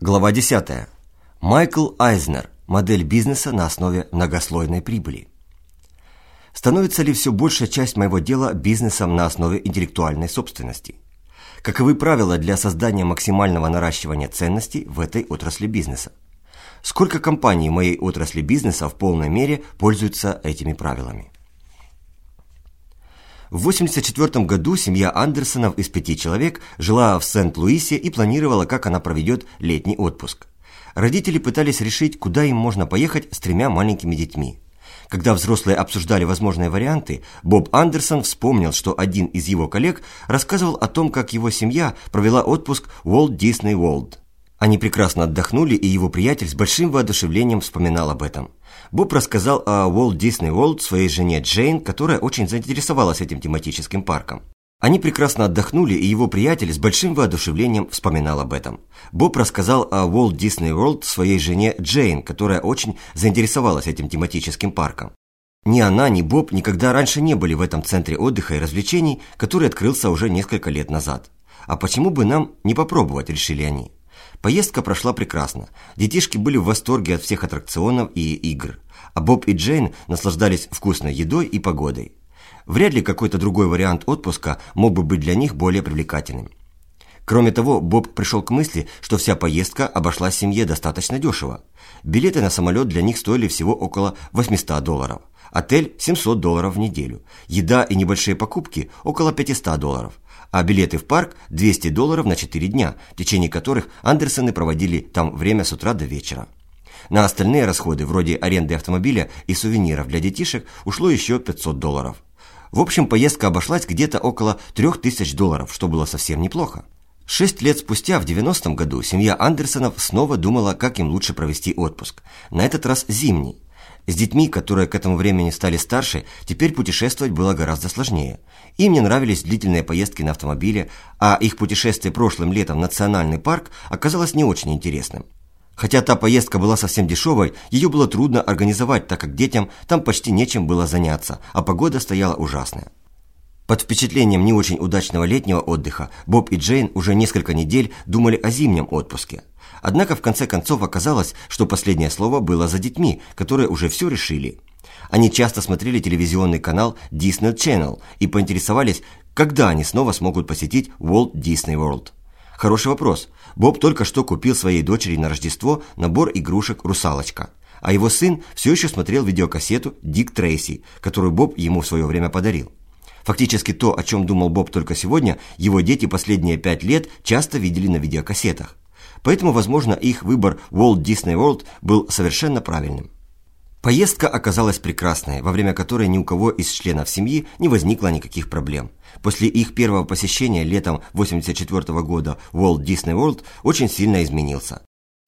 Глава 10. Майкл Айзнер. Модель бизнеса на основе многослойной прибыли. Становится ли все большая часть моего дела бизнесом на основе интеллектуальной собственности? Каковы правила для создания максимального наращивания ценностей в этой отрасли бизнеса? Сколько компаний моей отрасли бизнеса в полной мере пользуются этими правилами? В 1984 году семья Андерсонов из пяти человек жила в Сент-Луисе и планировала, как она проведет летний отпуск. Родители пытались решить, куда им можно поехать с тремя маленькими детьми. Когда взрослые обсуждали возможные варианты, Боб Андерсон вспомнил, что один из его коллег рассказывал о том, как его семья провела отпуск в Walt Disney World. Они прекрасно отдохнули, и его приятель с большим воодушевлением вспоминал об этом. Боб рассказал о Walt Disney World своей жене Джейн, которая очень заинтересовалась этим тематическим парком. Они прекрасно отдохнули, и его приятель с большим воодушевлением вспоминал об этом. Боб рассказал о Walt Disney World своей жене Джейн, которая очень заинтересовалась этим тематическим парком. Ни она, ни Боб никогда раньше не были в этом центре отдыха и развлечений, который открылся уже несколько лет назад. А почему бы нам не попробовать, решили они. Поездка прошла прекрасно. Детишки были в восторге от всех аттракционов и игр. А Боб и Джейн наслаждались вкусной едой и погодой. Вряд ли какой-то другой вариант отпуска мог бы быть для них более привлекательным. Кроме того, Боб пришел к мысли, что вся поездка обошлась семье достаточно дешево. Билеты на самолет для них стоили всего около 800 долларов. Отель – 700 долларов в неделю. Еда и небольшие покупки – около 500 долларов а билеты в парк 200 долларов на 4 дня, в течение которых Андерсоны проводили там время с утра до вечера. На остальные расходы, вроде аренды автомобиля и сувениров для детишек, ушло еще 500 долларов. В общем, поездка обошлась где-то около 3000 долларов, что было совсем неплохо. Шесть лет спустя, в 90-м году, семья Андерсонов снова думала, как им лучше провести отпуск. На этот раз зимний. С детьми, которые к этому времени стали старше, теперь путешествовать было гораздо сложнее. Им не нравились длительные поездки на автомобиле, а их путешествие прошлым летом в национальный парк оказалось не очень интересным. Хотя та поездка была совсем дешевой, ее было трудно организовать, так как детям там почти нечем было заняться, а погода стояла ужасная. Под впечатлением не очень удачного летнего отдыха Боб и Джейн уже несколько недель думали о зимнем отпуске. Однако в конце концов оказалось, что последнее слово было за детьми, которые уже все решили. Они часто смотрели телевизионный канал Disney Channel и поинтересовались, когда они снова смогут посетить Walt Disney World. Хороший вопрос. Боб только что купил своей дочери на Рождество набор игрушек «Русалочка». А его сын все еще смотрел видеокассету «Дик Трейси», которую Боб ему в свое время подарил. Фактически то, о чем думал Боб только сегодня, его дети последние пять лет часто видели на видеокассетах. Поэтому, возможно, их выбор Walt Disney World был совершенно правильным. Поездка оказалась прекрасной, во время которой ни у кого из членов семьи не возникло никаких проблем. После их первого посещения летом 1984 года Walt Disney World очень сильно изменился.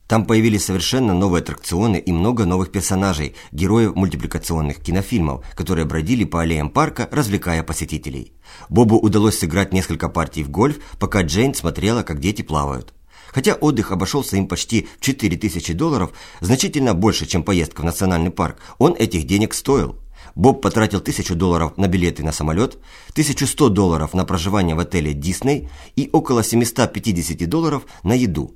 Там появились совершенно новые аттракционы и много новых персонажей, героев мультипликационных кинофильмов, которые бродили по аллеям парка, развлекая посетителей. Бобу удалось сыграть несколько партий в гольф, пока Джейн смотрела, как дети плавают. Хотя отдых обошелся им почти в 4000 долларов, значительно больше, чем поездка в национальный парк, он этих денег стоил. Боб потратил 1000 долларов на билеты на самолет, 1100 долларов на проживание в отеле «Дисней» и около 750 долларов на еду.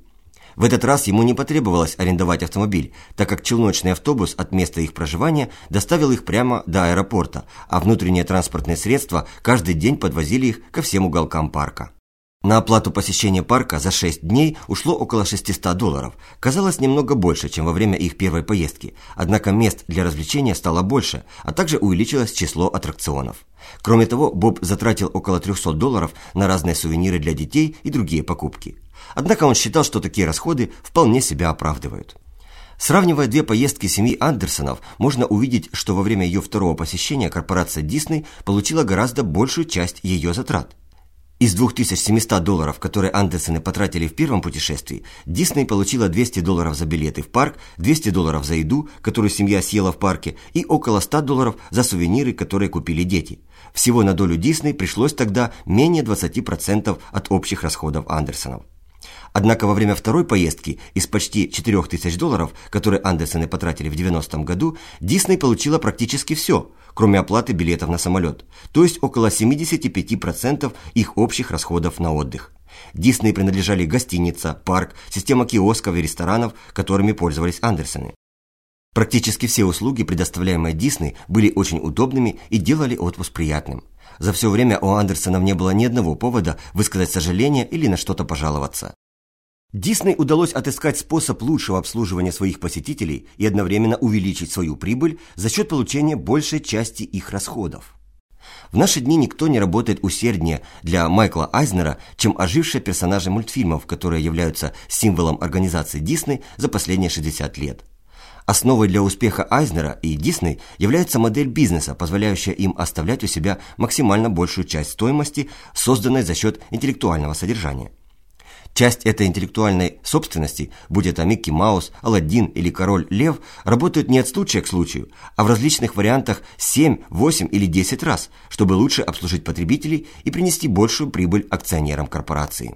В этот раз ему не потребовалось арендовать автомобиль, так как челночный автобус от места их проживания доставил их прямо до аэропорта, а внутренние транспортные средства каждый день подвозили их ко всем уголкам парка. На оплату посещения парка за 6 дней ушло около 600 долларов. Казалось немного больше, чем во время их первой поездки. Однако мест для развлечения стало больше, а также увеличилось число аттракционов. Кроме того, Боб затратил около 300 долларов на разные сувениры для детей и другие покупки. Однако он считал, что такие расходы вполне себя оправдывают. Сравнивая две поездки семьи Андерсонов, можно увидеть, что во время ее второго посещения корпорация Дисней получила гораздо большую часть ее затрат. Из 2700 долларов, которые Андерсоны потратили в первом путешествии, Дисней получила 200 долларов за билеты в парк, 200 долларов за еду, которую семья съела в парке, и около 100 долларов за сувениры, которые купили дети. Всего на долю Дисней пришлось тогда менее 20% от общих расходов Андерсонов. Однако во время второй поездки из почти 4000 долларов, которые Андерсоны потратили в 90-м году, Дисней получила практически все, кроме оплаты билетов на самолет, то есть около 75% их общих расходов на отдых. Дисней принадлежали гостиница, парк, система киосков и ресторанов, которыми пользовались Андерсоны. Практически все услуги, предоставляемые Дисней, были очень удобными и делали отпуск приятным. За все время у Андерсонов не было ни одного повода высказать сожаление или на что-то пожаловаться. Дисней удалось отыскать способ лучшего обслуживания своих посетителей и одновременно увеличить свою прибыль за счет получения большей части их расходов. В наши дни никто не работает усерднее для Майкла Айзнера, чем ожившие персонажи мультфильмов, которые являются символом организации Дисней за последние 60 лет. Основой для успеха Айзнера и Дисней является модель бизнеса, позволяющая им оставлять у себя максимально большую часть стоимости, созданной за счет интеллектуального содержания. Часть этой интеллектуальной собственности, будь это Микки Маус, Аладдин или Король Лев, работают не от случая к случаю, а в различных вариантах 7, 8 или 10 раз, чтобы лучше обслужить потребителей и принести большую прибыль акционерам корпорации.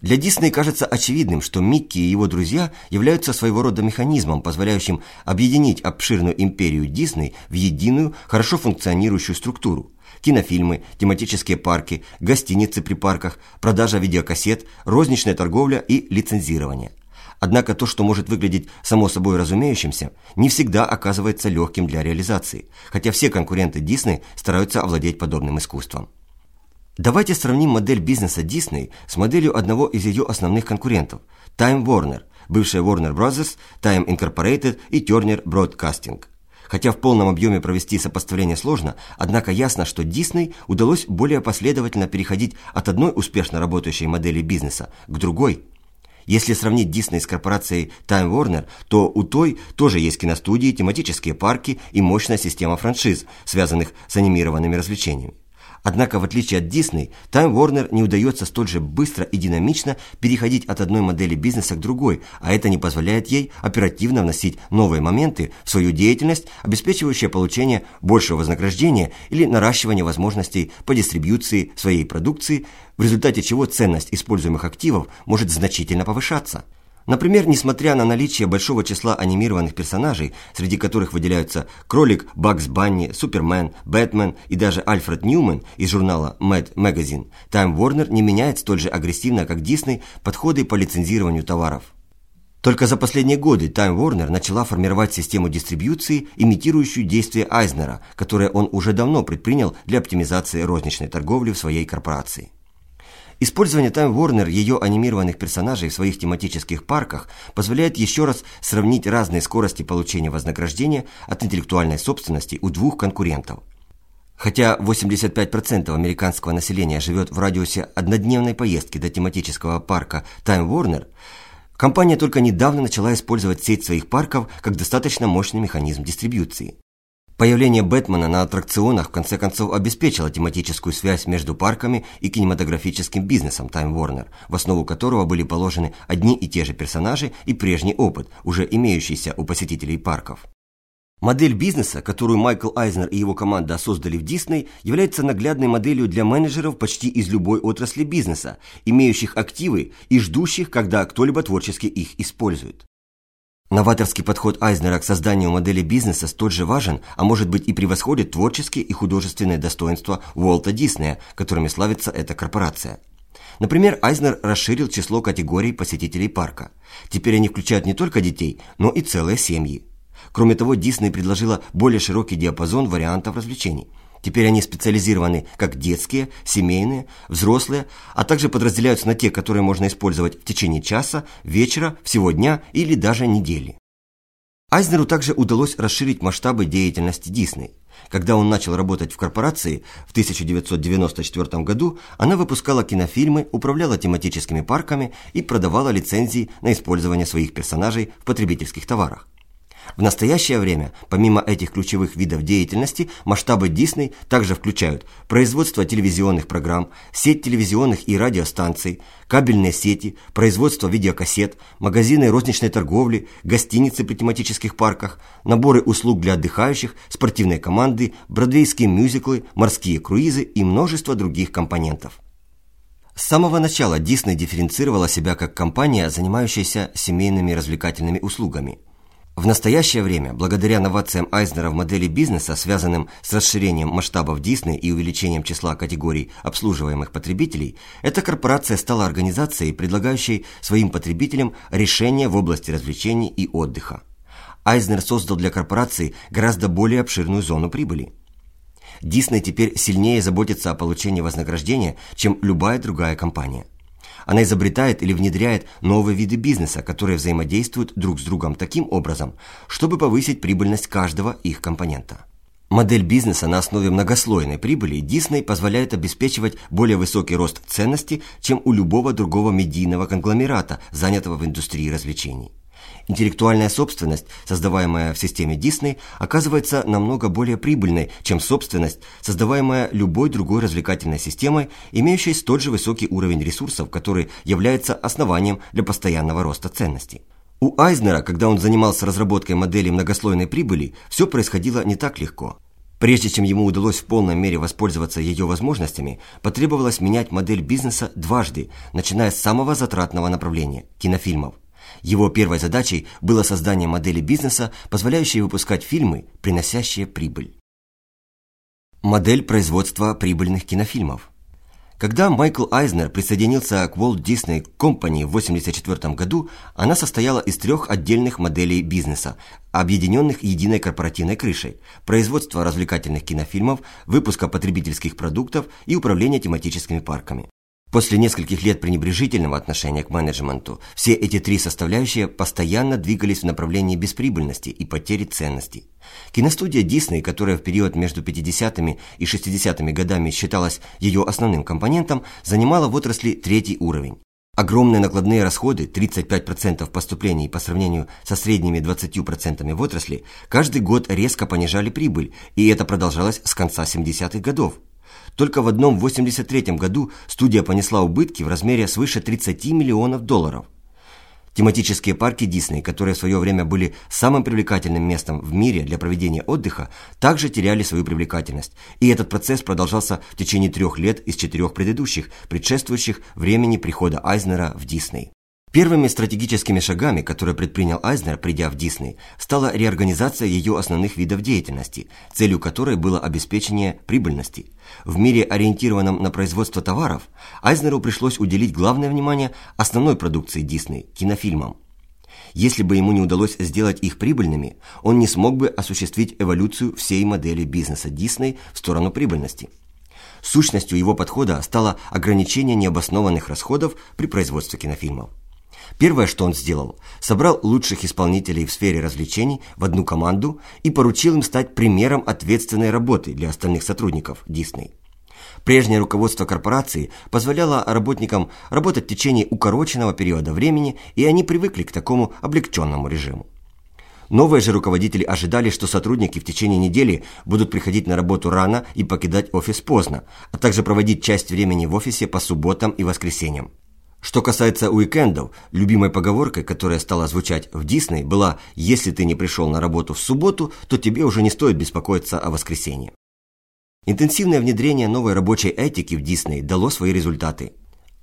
Для Дисней кажется очевидным, что Микки и его друзья являются своего рода механизмом, позволяющим объединить обширную империю Дисней в единую, хорошо функционирующую структуру – кинофильмы, тематические парки, гостиницы при парках, продажа видеокассет, розничная торговля и лицензирование. Однако то, что может выглядеть само собой разумеющимся, не всегда оказывается легким для реализации, хотя все конкуренты Disney стараются овладеть подобным искусством. Давайте сравним модель бизнеса Disney с моделью одного из ее основных конкурентов – Time Warner, бывшая Warner Bros., Time Incorporated и Turner Broadcasting. Хотя в полном объеме провести сопоставление сложно, однако ясно, что Disney удалось более последовательно переходить от одной успешно работающей модели бизнеса к другой. Если сравнить Disney с корпорацией Time Warner, то у той тоже есть киностудии, тематические парки и мощная система франшиз, связанных с анимированными развлечениями. Однако, в отличие от Disney, Time Warner не удается столь же быстро и динамично переходить от одной модели бизнеса к другой, а это не позволяет ей оперативно вносить новые моменты в свою деятельность, обеспечивающие получение большего вознаграждения или наращивание возможностей по дистрибьюции своей продукции, в результате чего ценность используемых активов может значительно повышаться. Например, несмотря на наличие большого числа анимированных персонажей, среди которых выделяются кролик Бакс Банни, Супермен, Бэтмен и даже Альфред Ньюман из журнала Mad Magazine, Time Warner не меняет столь же агрессивно, как Disney, подходы по лицензированию товаров. Только за последние годы Time Warner начала формировать систему дистрибьюции, имитирующую действия Айзнера, которое он уже давно предпринял для оптимизации розничной торговли в своей корпорации. Использование Time Warner ее анимированных персонажей в своих тематических парках позволяет еще раз сравнить разные скорости получения вознаграждения от интеллектуальной собственности у двух конкурентов. Хотя 85% американского населения живет в радиусе однодневной поездки до тематического парка Time Warner, компания только недавно начала использовать сеть своих парков как достаточно мощный механизм дистрибьюции. Появление Бэтмена на аттракционах в конце концов обеспечило тематическую связь между парками и кинематографическим бизнесом Time Warner, в основу которого были положены одни и те же персонажи и прежний опыт, уже имеющийся у посетителей парков. Модель бизнеса, которую Майкл Айзнер и его команда создали в Disney, является наглядной моделью для менеджеров почти из любой отрасли бизнеса, имеющих активы и ждущих, когда кто-либо творчески их использует. Новаторский подход Айзнера к созданию модели бизнеса столь же важен, а может быть и превосходит творческие и художественные достоинства Уолта Диснея, которыми славится эта корпорация. Например, Айзнер расширил число категорий посетителей парка. Теперь они включают не только детей, но и целые семьи. Кроме того, Дисней предложила более широкий диапазон вариантов развлечений – Теперь они специализированы как детские, семейные, взрослые, а также подразделяются на те, которые можно использовать в течение часа, вечера, всего дня или даже недели. Айзнеру также удалось расширить масштабы деятельности Дисней. Когда он начал работать в корпорации в 1994 году, она выпускала кинофильмы, управляла тематическими парками и продавала лицензии на использование своих персонажей в потребительских товарах. В настоящее время, помимо этих ключевых видов деятельности, масштабы Disney также включают производство телевизионных программ, сеть телевизионных и радиостанций, кабельные сети, производство видеокассет, магазины розничной торговли, гостиницы при тематических парках, наборы услуг для отдыхающих, спортивные команды, бродвейские мюзиклы, морские круизы и множество других компонентов. С самого начала Disney дифференцировала себя как компания, занимающаяся семейными развлекательными услугами – В настоящее время, благодаря новациям Айзнера в модели бизнеса, связанным с расширением масштабов Disney и увеличением числа категорий обслуживаемых потребителей, эта корпорация стала организацией, предлагающей своим потребителям решения в области развлечений и отдыха. Айзнер создал для корпорации гораздо более обширную зону прибыли. Disney теперь сильнее заботится о получении вознаграждения, чем любая другая компания. Она изобретает или внедряет новые виды бизнеса, которые взаимодействуют друг с другом таким образом, чтобы повысить прибыльность каждого их компонента. Модель бизнеса на основе многослойной прибыли Disney позволяет обеспечивать более высокий рост ценности, чем у любого другого медийного конгломерата, занятого в индустрии развлечений. Интеллектуальная собственность, создаваемая в системе Disney, оказывается намного более прибыльной, чем собственность, создаваемая любой другой развлекательной системой, имеющей столь же высокий уровень ресурсов, который является основанием для постоянного роста ценностей. У Айзнера, когда он занимался разработкой модели многослойной прибыли, все происходило не так легко. Прежде чем ему удалось в полной мере воспользоваться ее возможностями, потребовалось менять модель бизнеса дважды, начиная с самого затратного направления – кинофильмов. Его первой задачей было создание модели бизнеса, позволяющей выпускать фильмы, приносящие прибыль. Модель производства прибыльных кинофильмов. Когда Майкл Айзнер присоединился к Walt Disney Company в 1984 году, она состояла из трех отдельных моделей бизнеса, объединенных единой корпоративной крышей – производства развлекательных кинофильмов, выпуска потребительских продуктов и управления тематическими парками. После нескольких лет пренебрежительного отношения к менеджменту, все эти три составляющие постоянно двигались в направлении бесприбыльности и потери ценностей. Киностудия Disney, которая в период между 50-ми и 60-ми годами считалась ее основным компонентом, занимала в отрасли третий уровень. Огромные накладные расходы, 35% поступлений по сравнению со средними 20% в отрасли, каждый год резко понижали прибыль, и это продолжалось с конца 70-х годов. Только в одном 83 году студия понесла убытки в размере свыше 30 миллионов долларов. Тематические парки Дисней, которые в свое время были самым привлекательным местом в мире для проведения отдыха, также теряли свою привлекательность, и этот процесс продолжался в течение трех лет из четырех предыдущих, предшествующих времени прихода Айзнера в Дисней. Первыми стратегическими шагами, которые предпринял Айзнер, придя в Дисней, стала реорганизация ее основных видов деятельности, целью которой было обеспечение прибыльности. В мире, ориентированном на производство товаров, Айзнеру пришлось уделить главное внимание основной продукции Дисней – кинофильмам. Если бы ему не удалось сделать их прибыльными, он не смог бы осуществить эволюцию всей модели бизнеса Дисней в сторону прибыльности. Сущностью его подхода стало ограничение необоснованных расходов при производстве кинофильмов. Первое, что он сделал, собрал лучших исполнителей в сфере развлечений в одну команду и поручил им стать примером ответственной работы для остальных сотрудников Дисней. Прежнее руководство корпорации позволяло работникам работать в течение укороченного периода времени, и они привыкли к такому облегченному режиму. Новые же руководители ожидали, что сотрудники в течение недели будут приходить на работу рано и покидать офис поздно, а также проводить часть времени в офисе по субботам и воскресеньям. Что касается уикендов, любимой поговоркой, которая стала звучать в Дисней, была «Если ты не пришел на работу в субботу, то тебе уже не стоит беспокоиться о воскресенье». Интенсивное внедрение новой рабочей этики в Дисней дало свои результаты.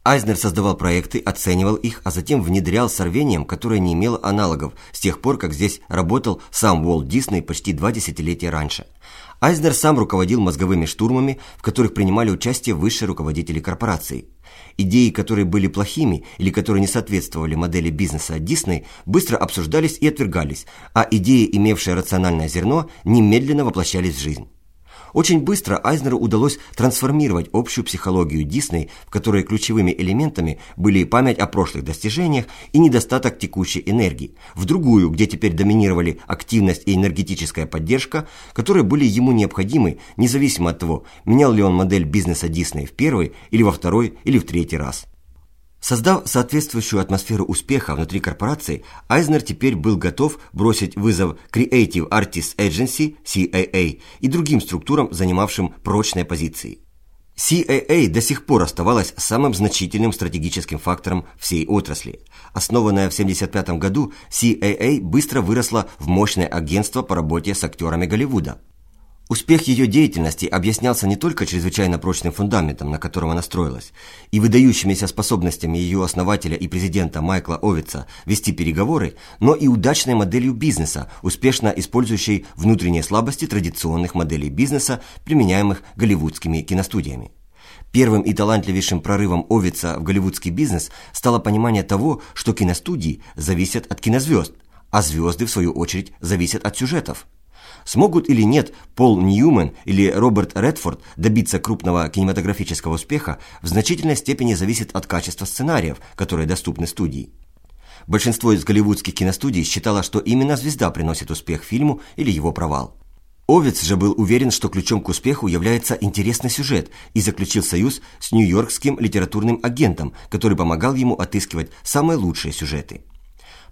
Айзнер создавал проекты, оценивал их, а затем внедрял с рвением, которое не имело аналогов с тех пор, как здесь работал сам Уолт Дисней почти два десятилетия раньше. Айзнер сам руководил мозговыми штурмами, в которых принимали участие высшие руководители корпораций. Идеи, которые были плохими или которые не соответствовали модели бизнеса Disney, быстро обсуждались и отвергались, а идеи, имевшие рациональное зерно, немедленно воплощались в жизнь. Очень быстро Айзнеру удалось трансформировать общую психологию Дисней, в которой ключевыми элементами были память о прошлых достижениях и недостаток текущей энергии, в другую, где теперь доминировали активность и энергетическая поддержка, которые были ему необходимы, независимо от того, менял ли он модель бизнеса Дисней в первый или во второй или в третий раз. Создав соответствующую атмосферу успеха внутри корпорации, Айзнер теперь был готов бросить вызов Creative Artists Agency, CAA, и другим структурам, занимавшим прочные позиции. CAA до сих пор оставалась самым значительным стратегическим фактором всей отрасли. Основанная в 1975 году, CAA быстро выросла в мощное агентство по работе с актерами Голливуда. Успех ее деятельности объяснялся не только чрезвычайно прочным фундаментом, на котором она строилась, и выдающимися способностями ее основателя и президента Майкла Овица вести переговоры, но и удачной моделью бизнеса, успешно использующей внутренние слабости традиционных моделей бизнеса, применяемых голливудскими киностудиями. Первым и талантливейшим прорывом Овица в голливудский бизнес стало понимание того, что киностудии зависят от кинозвезд, а звезды, в свою очередь, зависят от сюжетов. Смогут или нет Пол Ньюман или Роберт Редфорд добиться крупного кинематографического успеха в значительной степени зависит от качества сценариев, которые доступны студии. Большинство из голливудских киностудий считало, что именно звезда приносит успех фильму или его провал. Овец же был уверен, что ключом к успеху является интересный сюжет и заключил союз с нью-йоркским литературным агентом, который помогал ему отыскивать самые лучшие сюжеты.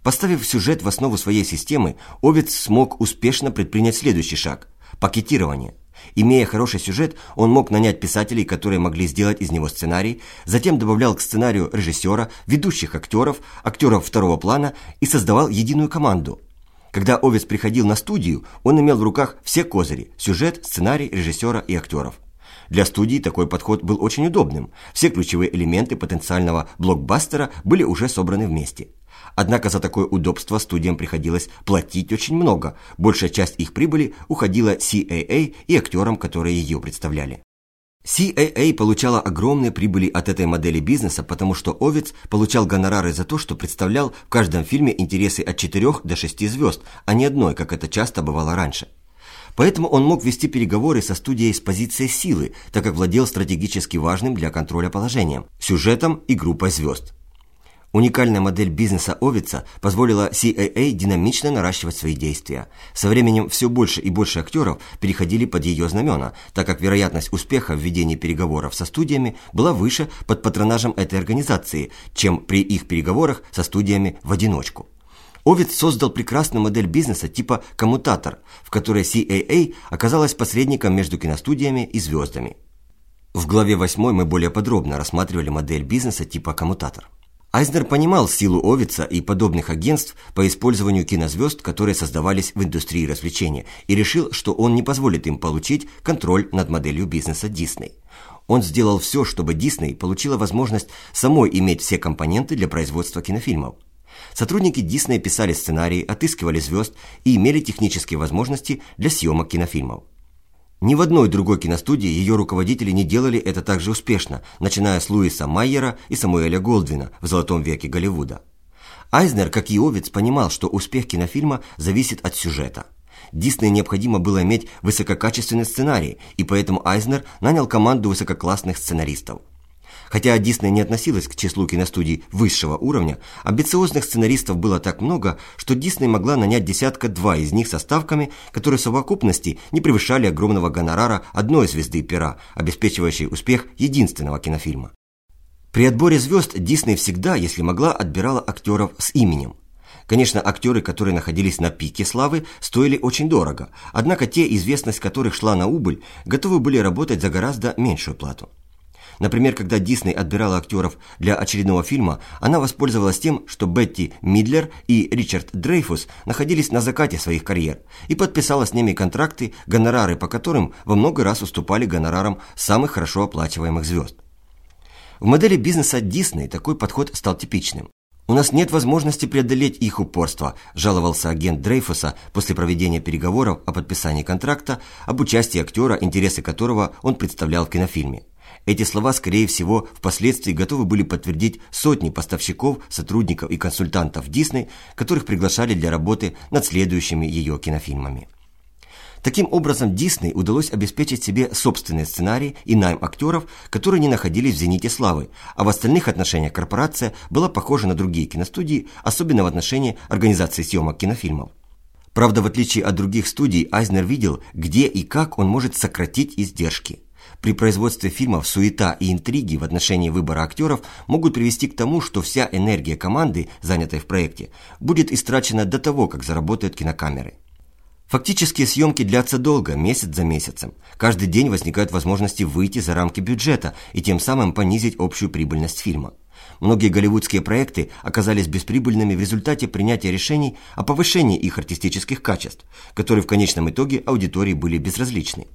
Поставив сюжет в основу своей системы, Овец смог успешно предпринять следующий шаг – пакетирование. Имея хороший сюжет, он мог нанять писателей, которые могли сделать из него сценарий, затем добавлял к сценарию режиссера, ведущих актеров, актеров второго плана и создавал единую команду. Когда Овец приходил на студию, он имел в руках все козыри – сюжет, сценарий, режиссера и актеров. Для студии такой подход был очень удобным. Все ключевые элементы потенциального блокбастера были уже собраны вместе – Однако за такое удобство студиям приходилось платить очень много. Большая часть их прибыли уходила CAA и актерам, которые ее представляли. CAA получала огромные прибыли от этой модели бизнеса, потому что Овец получал гонорары за то, что представлял в каждом фильме интересы от 4 до 6 звезд, а не одной, как это часто бывало раньше. Поэтому он мог вести переговоры со студией с позиции силы, так как владел стратегически важным для контроля положением – сюжетом и группой звезд. Уникальная модель бизнеса Овица позволила CAA динамично наращивать свои действия. Со временем все больше и больше актеров переходили под ее знамена, так как вероятность успеха в ведении переговоров со студиями была выше под патронажем этой организации, чем при их переговорах со студиями в одиночку. Овец создал прекрасную модель бизнеса типа коммутатор, в которой CAA оказалась посредником между киностудиями и звездами. В главе 8 мы более подробно рассматривали модель бизнеса типа коммутатор. Айзнер понимал силу Овица и подобных агентств по использованию кинозвезд, которые создавались в индустрии развлечения, и решил, что он не позволит им получить контроль над моделью бизнеса Дисней. Он сделал все, чтобы Дисней получила возможность самой иметь все компоненты для производства кинофильмов. Сотрудники Дисней писали сценарии, отыскивали звезд и имели технические возможности для съемок кинофильмов. Ни в одной другой киностудии ее руководители не делали это так же успешно, начиная с Луиса Майера и Самуэля Голдвина в «Золотом веке Голливуда». Айзнер, как и Овец, понимал, что успех кинофильма зависит от сюжета. Дисней необходимо было иметь высококачественный сценарий, и поэтому Айзнер нанял команду высококлассных сценаристов – Хотя Дисней не относилась к числу киностудий высшего уровня, амбициозных сценаристов было так много, что Дисней могла нанять десятка-два из них со ставками, которые в совокупности не превышали огромного гонорара одной звезды пера, обеспечивающей успех единственного кинофильма. При отборе звезд Дисней всегда, если могла, отбирала актеров с именем. Конечно, актеры, которые находились на пике славы, стоили очень дорого, однако те, известность которых шла на убыль, готовы были работать за гораздо меньшую плату. Например, когда Дисней отбирала актеров для очередного фильма, она воспользовалась тем, что Бетти Мидлер и Ричард Дрейфус находились на закате своих карьер и подписала с ними контракты, гонорары по которым во много раз уступали гонорарам самых хорошо оплачиваемых звезд. В модели бизнеса Дисней такой подход стал типичным. «У нас нет возможности преодолеть их упорство», – жаловался агент Дрейфуса после проведения переговоров о подписании контракта об участии актера, интересы которого он представлял в кинофильме. Эти слова, скорее всего, впоследствии готовы были подтвердить сотни поставщиков, сотрудников и консультантов Дисней, которых приглашали для работы над следующими ее кинофильмами. Таким образом, Дисней удалось обеспечить себе собственный сценарий и найм актеров, которые не находились в зените славы, а в остальных отношениях корпорация была похожа на другие киностудии, особенно в отношении организации съемок кинофильмов. Правда, в отличие от других студий, Айзнер видел, где и как он может сократить издержки – при производстве фильмов суета и интриги в отношении выбора актеров могут привести к тому, что вся энергия команды, занятой в проекте, будет истрачена до того, как заработают кинокамеры. Фактические съемки длятся долго, месяц за месяцем. Каждый день возникают возможности выйти за рамки бюджета и тем самым понизить общую прибыльность фильма. многие голливудские проекты оказались бесприбыльными в результате принятия решений о повышении их артистических качеств, которые в конечном итоге аудитории были безразличны.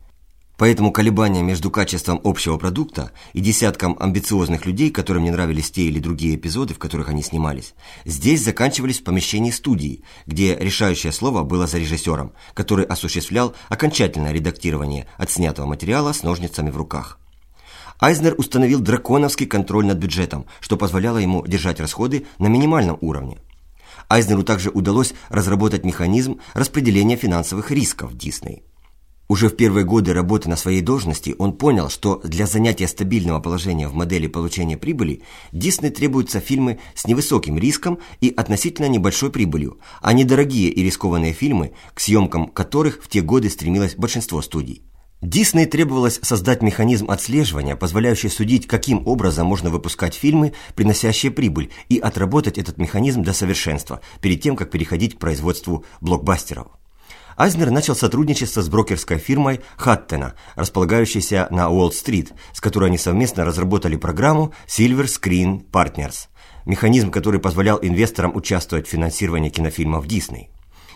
Поэтому колебания между качеством общего продукта и десятком амбициозных людей, которым не нравились те или другие эпизоды, в которых они снимались, здесь заканчивались в помещении студии, где решающее слово было за режиссером, который осуществлял окончательное редактирование отснятого материала с ножницами в руках. Айзнер установил драконовский контроль над бюджетом, что позволяло ему держать расходы на минимальном уровне. Айзнеру также удалось разработать механизм распределения финансовых рисков Дисней. Уже в первые годы работы на своей должности он понял, что для занятия стабильного положения в модели получения прибыли Дисней требуются фильмы с невысоким риском и относительно небольшой прибылью, а не дорогие и рискованные фильмы, к съемкам которых в те годы стремилось большинство студий. Дисней требовалось создать механизм отслеживания, позволяющий судить, каким образом можно выпускать фильмы, приносящие прибыль, и отработать этот механизм до совершенства, перед тем, как переходить к производству блокбастеров. Айзнер начал сотрудничество с брокерской фирмой Хаттена, располагающейся на Уолл-стрит, с которой они совместно разработали программу Silver Screen Partners, механизм, который позволял инвесторам участвовать в финансировании кинофильмов Дисней.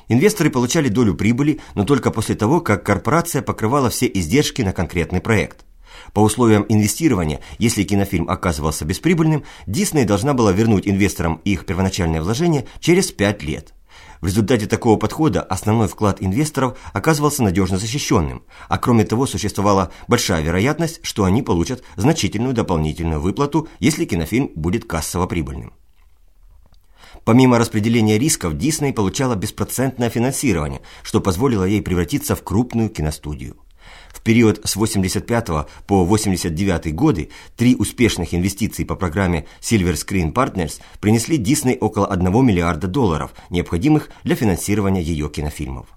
Инвесторы получали долю прибыли, но только после того, как корпорация покрывала все издержки на конкретный проект. По условиям инвестирования, если кинофильм оказывался бесприбыльным, Дисней должна была вернуть инвесторам их первоначальное вложение через 5 лет. В результате такого подхода основной вклад инвесторов оказывался надежно защищенным, а кроме того существовала большая вероятность, что они получат значительную дополнительную выплату, если кинофильм будет кассово прибыльным. Помимо распределения рисков, Дисней получала беспроцентное финансирование, что позволило ей превратиться в крупную киностудию. В период с 85 по 89 годы три успешных инвестиции по программе Silver Screen Partners принесли Дисней около 1 миллиарда долларов, необходимых для финансирования ее кинофильмов.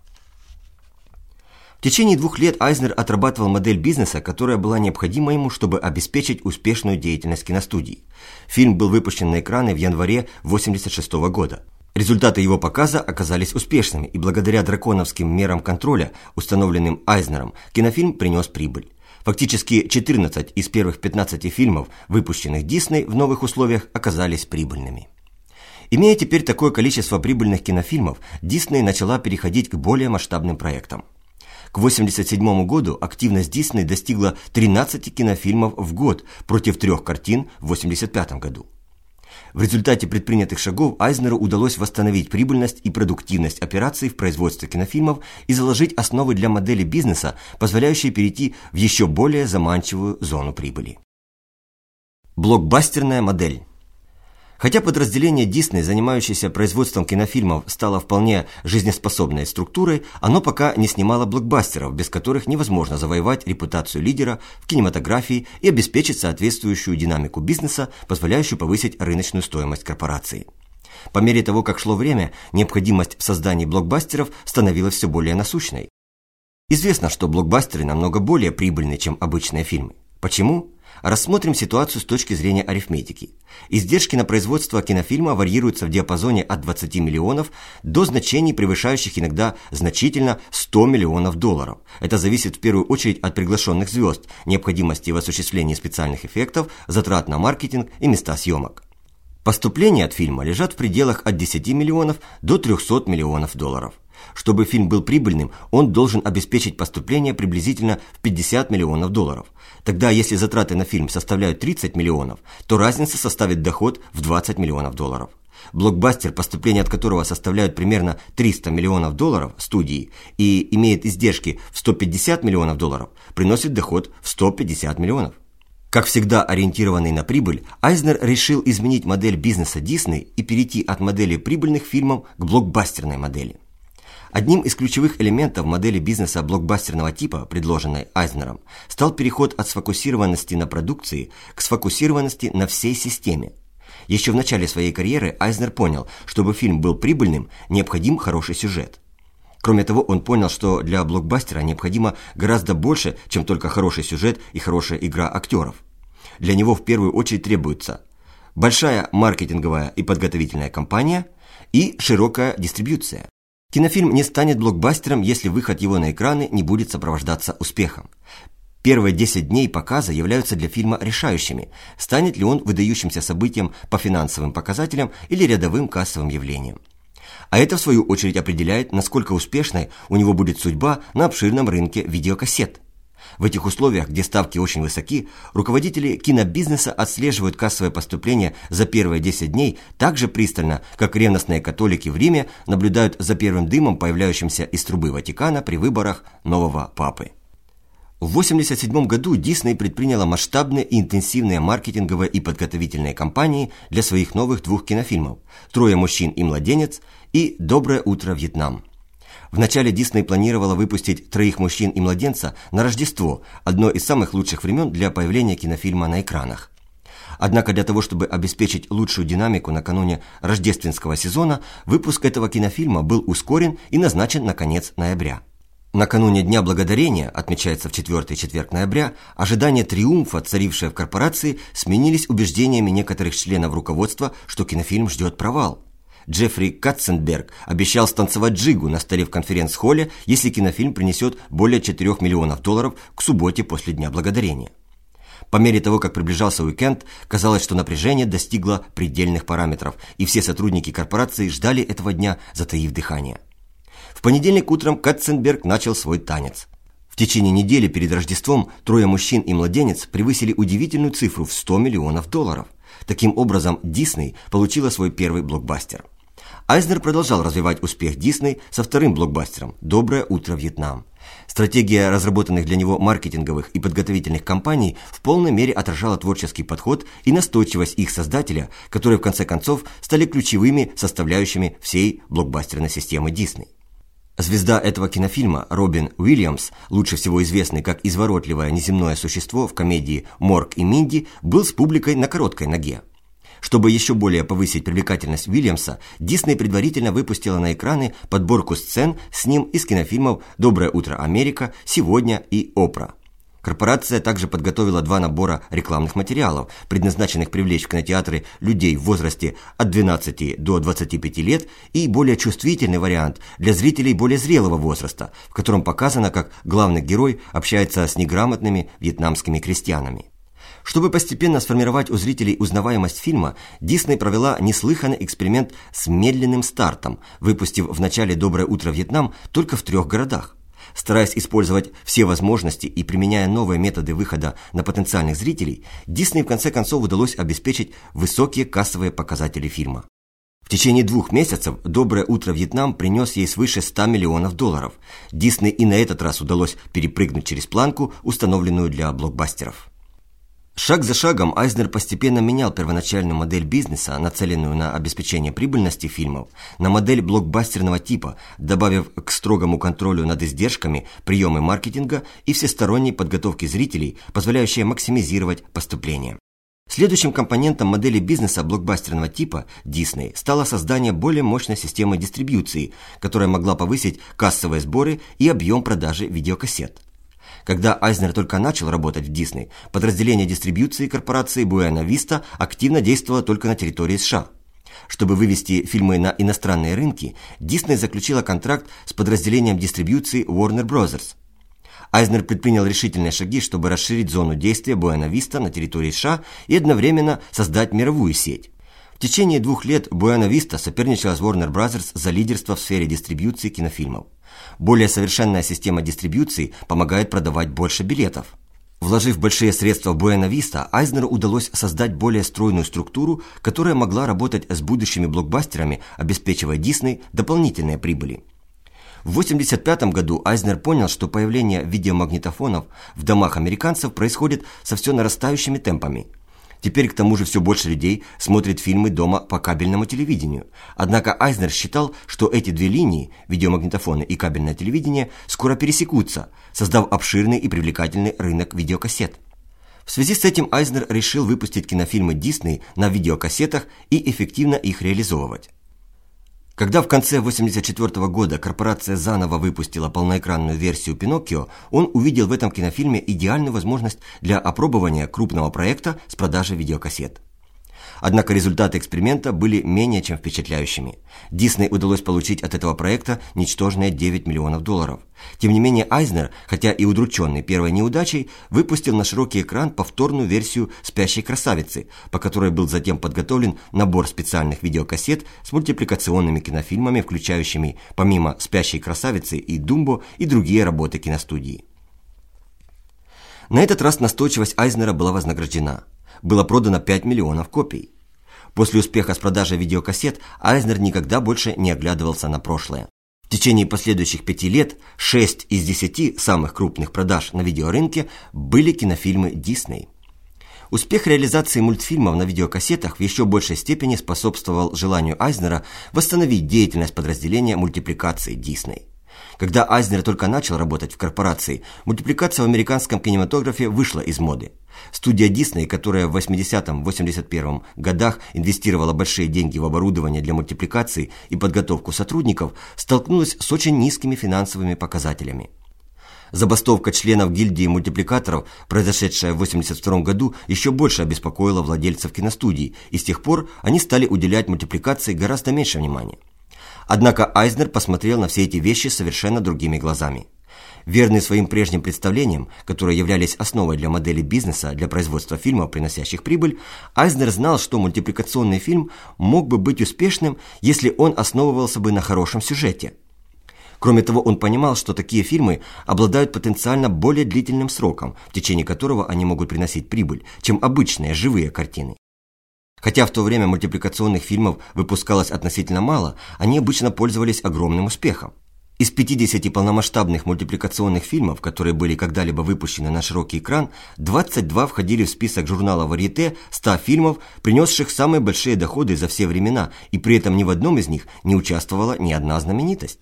В течение двух лет Айзнер отрабатывал модель бизнеса, которая была необходима ему, чтобы обеспечить успешную деятельность киностудии. Фильм был выпущен на экраны в январе 1986 года. Результаты его показа оказались успешными, и благодаря драконовским мерам контроля, установленным Айзнером, кинофильм принес прибыль. Фактически 14 из первых 15 фильмов, выпущенных Дисней в новых условиях, оказались прибыльными. Имея теперь такое количество прибыльных кинофильмов, Дисней начала переходить к более масштабным проектам. К 1987 году активность Дисней достигла 13 кинофильмов в год против трех картин в 1985 году. В результате предпринятых шагов Айзнеру удалось восстановить прибыльность и продуктивность операций в производстве кинофильмов и заложить основы для модели бизнеса, позволяющей перейти в еще более заманчивую зону прибыли. Блокбастерная модель Хотя подразделение Дисней, занимающееся производством кинофильмов, стало вполне жизнеспособной структурой, оно пока не снимало блокбастеров, без которых невозможно завоевать репутацию лидера в кинематографии и обеспечить соответствующую динамику бизнеса, позволяющую повысить рыночную стоимость корпорации. По мере того, как шло время, необходимость в создании блокбастеров становилась все более насущной. Известно, что блокбастеры намного более прибыльны, чем обычные фильмы. Почему? Рассмотрим ситуацию с точки зрения арифметики. Издержки на производство кинофильма варьируются в диапазоне от 20 миллионов до значений, превышающих иногда значительно 100 миллионов долларов. Это зависит в первую очередь от приглашенных звезд, необходимости в осуществлении специальных эффектов, затрат на маркетинг и места съемок. Поступления от фильма лежат в пределах от 10 миллионов до 300 миллионов долларов. Чтобы фильм был прибыльным, он должен обеспечить поступление приблизительно в 50 миллионов долларов. Тогда, если затраты на фильм составляют 30 миллионов, то разница составит доход в 20 миллионов долларов. Блокбастер, поступления от которого составляют примерно 300 миллионов долларов студии и имеет издержки в 150 миллионов долларов, приносит доход в 150 миллионов. Как всегда ориентированный на прибыль, Айзнер решил изменить модель бизнеса Disney и перейти от модели прибыльных фильмов к блокбастерной модели. Одним из ключевых элементов модели бизнеса блокбастерного типа, предложенной Айзнером, стал переход от сфокусированности на продукции к сфокусированности на всей системе. Еще в начале своей карьеры Айзнер понял, чтобы фильм был прибыльным, необходим хороший сюжет. Кроме того, он понял, что для блокбастера необходимо гораздо больше, чем только хороший сюжет и хорошая игра актеров. Для него в первую очередь требуется большая маркетинговая и подготовительная кампания и широкая дистрибьюция. Кинофильм не станет блокбастером, если выход его на экраны не будет сопровождаться успехом. Первые 10 дней показа являются для фильма решающими, станет ли он выдающимся событием по финансовым показателям или рядовым кассовым явлением. А это, в свою очередь, определяет, насколько успешной у него будет судьба на обширном рынке видеокассет. В этих условиях, где ставки очень высоки, руководители кинобизнеса отслеживают кассовое поступление за первые 10 дней так же пристально, как ревностные католики в Риме наблюдают за первым дымом, появляющимся из трубы Ватикана при выборах нового папы. В 1987 году Дисней предприняла масштабные и интенсивные маркетинговые и подготовительные кампании для своих новых двух кинофильмов «Трое мужчин и младенец» и «Доброе утро, Вьетнам». Вначале Дисней планировала выпустить «Троих мужчин и младенца» на Рождество, одно из самых лучших времен для появления кинофильма на экранах. Однако для того, чтобы обеспечить лучшую динамику накануне рождественского сезона, выпуск этого кинофильма был ускорен и назначен на конец ноября. Накануне Дня Благодарения, отмечается в четвертый четверг ноября, ожидания триумфа, царившие в корпорации, сменились убеждениями некоторых членов руководства, что кинофильм ждет провал. Джеффри Катценберг обещал станцевать джигу на столе в конференц-холле, если кинофильм принесет более 4 миллионов долларов к субботе после Дня Благодарения. По мере того, как приближался уикенд, казалось, что напряжение достигло предельных параметров, и все сотрудники корпорации ждали этого дня, затаив дыхание. В понедельник утром Катценберг начал свой танец. В течение недели перед Рождеством трое мужчин и младенец превысили удивительную цифру в 100 миллионов долларов. Таким образом, Дисней получила свой первый блокбастер. Айзнер продолжал развивать успех Дисней со вторым блокбастером «Доброе утро, Вьетнам». Стратегия разработанных для него маркетинговых и подготовительных кампаний в полной мере отражала творческий подход и настойчивость их создателя, которые в конце концов стали ключевыми составляющими всей блокбастерной системы Дисней. Звезда этого кинофильма Робин Уильямс, лучше всего известный как изворотливое неземное существо в комедии «Морг и Минди», был с публикой на короткой ноге. Чтобы еще более повысить привлекательность Уильямса, Дисней предварительно выпустила на экраны подборку сцен с ним из кинофильмов «Доброе утро, Америка», «Сегодня» и «Опра». Корпорация также подготовила два набора рекламных материалов, предназначенных привлечь в кинотеатры людей в возрасте от 12 до 25 лет и более чувствительный вариант для зрителей более зрелого возраста, в котором показано, как главный герой общается с неграмотными вьетнамскими крестьянами. Чтобы постепенно сформировать у зрителей узнаваемость фильма, Дисней провела неслыханный эксперимент с медленным стартом, выпустив в начале «Доброе утро, Вьетнам» только в трех городах. Стараясь использовать все возможности и применяя новые методы выхода на потенциальных зрителей, Дисней в конце концов удалось обеспечить высокие кассовые показатели фильма. В течение двух месяцев «Доброе утро, Вьетнам» принес ей свыше 100 миллионов долларов. Дисней и на этот раз удалось перепрыгнуть через планку, установленную для блокбастеров. Шаг за шагом Айзнер постепенно менял первоначальную модель бизнеса, нацеленную на обеспечение прибыльности фильмов, на модель блокбастерного типа, добавив к строгому контролю над издержками приемы маркетинга и всесторонней подготовки зрителей, позволяющие максимизировать поступление. Следующим компонентом модели бизнеса блокбастерного типа Disney стало создание более мощной системы дистрибьюции, которая могла повысить кассовые сборы и объем продажи видеокассет. Когда Айзнер только начал работать в Дисней, подразделение дистрибьюции корпорации Буэна Виста активно действовало только на территории США. Чтобы вывести фильмы на иностранные рынки, Дисней заключила контракт с подразделением дистрибьюции Warner Bros. Айзнер предпринял решительные шаги, чтобы расширить зону действия Буэна Виста на территории США и одновременно создать мировую сеть. В течение двух лет Буэна Виста соперничала с Warner Bros. за лидерство в сфере дистрибьюции кинофильмов. Более совершенная система дистрибьюции помогает продавать больше билетов. Вложив большие средства в Буэна Виста, Айзнеру удалось создать более стройную структуру, которая могла работать с будущими блокбастерами, обеспечивая Дисней дополнительные прибыли. В 1985 году Айзнер понял, что появление видеомагнитофонов в домах американцев происходит со все нарастающими темпами – Теперь к тому же все больше людей смотрит фильмы дома по кабельному телевидению. Однако Айзнер считал, что эти две линии, видеомагнитофоны и кабельное телевидение, скоро пересекутся, создав обширный и привлекательный рынок видеокассет. В связи с этим Айзнер решил выпустить кинофильмы Дисней на видеокассетах и эффективно их реализовывать. Когда в конце 1984 года корпорация заново выпустила полноэкранную версию «Пиноккио», он увидел в этом кинофильме идеальную возможность для опробования крупного проекта с продажей видеокассет. Однако результаты эксперимента были менее чем впечатляющими. Дисней удалось получить от этого проекта ничтожные 9 миллионов долларов. Тем не менее, Айзнер, хотя и удрученный первой неудачей, выпустил на широкий экран повторную версию «Спящей красавицы», по которой был затем подготовлен набор специальных видеокассет с мультипликационными кинофильмами, включающими, помимо «Спящей красавицы» и «Думбо», и другие работы киностудии. На этот раз настойчивость Айзнера была вознаграждена. Было продано 5 миллионов копий. После успеха с продажей видеокассет Айзнер никогда больше не оглядывался на прошлое. В течение последующих пяти лет 6 из 10 самых крупных продаж на видеорынке были кинофильмы Дисней. Успех реализации мультфильмов на видеокассетах в еще большей степени способствовал желанию Айзнера восстановить деятельность подразделения мультипликации Дисней. Когда Айзнер только начал работать в корпорации, мультипликация в американском кинематографе вышла из моды. Студия Дисней, которая в 80-81 годах инвестировала большие деньги в оборудование для мультипликации и подготовку сотрудников, столкнулась с очень низкими финансовыми показателями. Забастовка членов гильдии мультипликаторов, произошедшая в 1982 году, еще больше обеспокоила владельцев киностудий, и с тех пор они стали уделять мультипликации гораздо меньше внимания. Однако Айзнер посмотрел на все эти вещи совершенно другими глазами. Верный своим прежним представлениям, которые являлись основой для модели бизнеса для производства фильмов, приносящих прибыль, Айзнер знал, что мультипликационный фильм мог бы быть успешным, если он основывался бы на хорошем сюжете. Кроме того, он понимал, что такие фильмы обладают потенциально более длительным сроком, в течение которого они могут приносить прибыль, чем обычные живые картины. Хотя в то время мультипликационных фильмов выпускалось относительно мало, они обычно пользовались огромным успехом. Из 50 полномасштабных мультипликационных фильмов, которые были когда-либо выпущены на широкий экран, 22 входили в список журнала «Варьете» 100 фильмов, принесших самые большие доходы за все времена, и при этом ни в одном из них не участвовала ни одна знаменитость.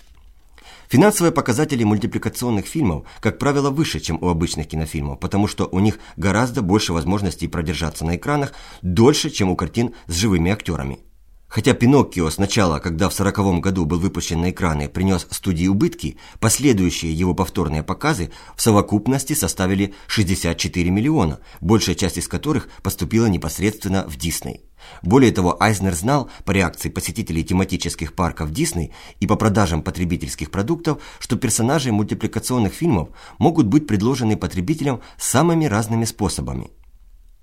Финансовые показатели мультипликационных фильмов, как правило, выше, чем у обычных кинофильмов, потому что у них гораздо больше возможностей продержаться на экранах дольше, чем у картин с живыми актерами. Хотя «Пиноккио» сначала, когда в 1940 году был выпущен на экраны, принес студии убытки, последующие его повторные показы в совокупности составили 64 миллиона, большая часть из которых поступила непосредственно в Дисней. Более того, Айзнер знал по реакции посетителей тематических парков Дисней и по продажам потребительских продуктов, что персонажи мультипликационных фильмов могут быть предложены потребителям самыми разными способами –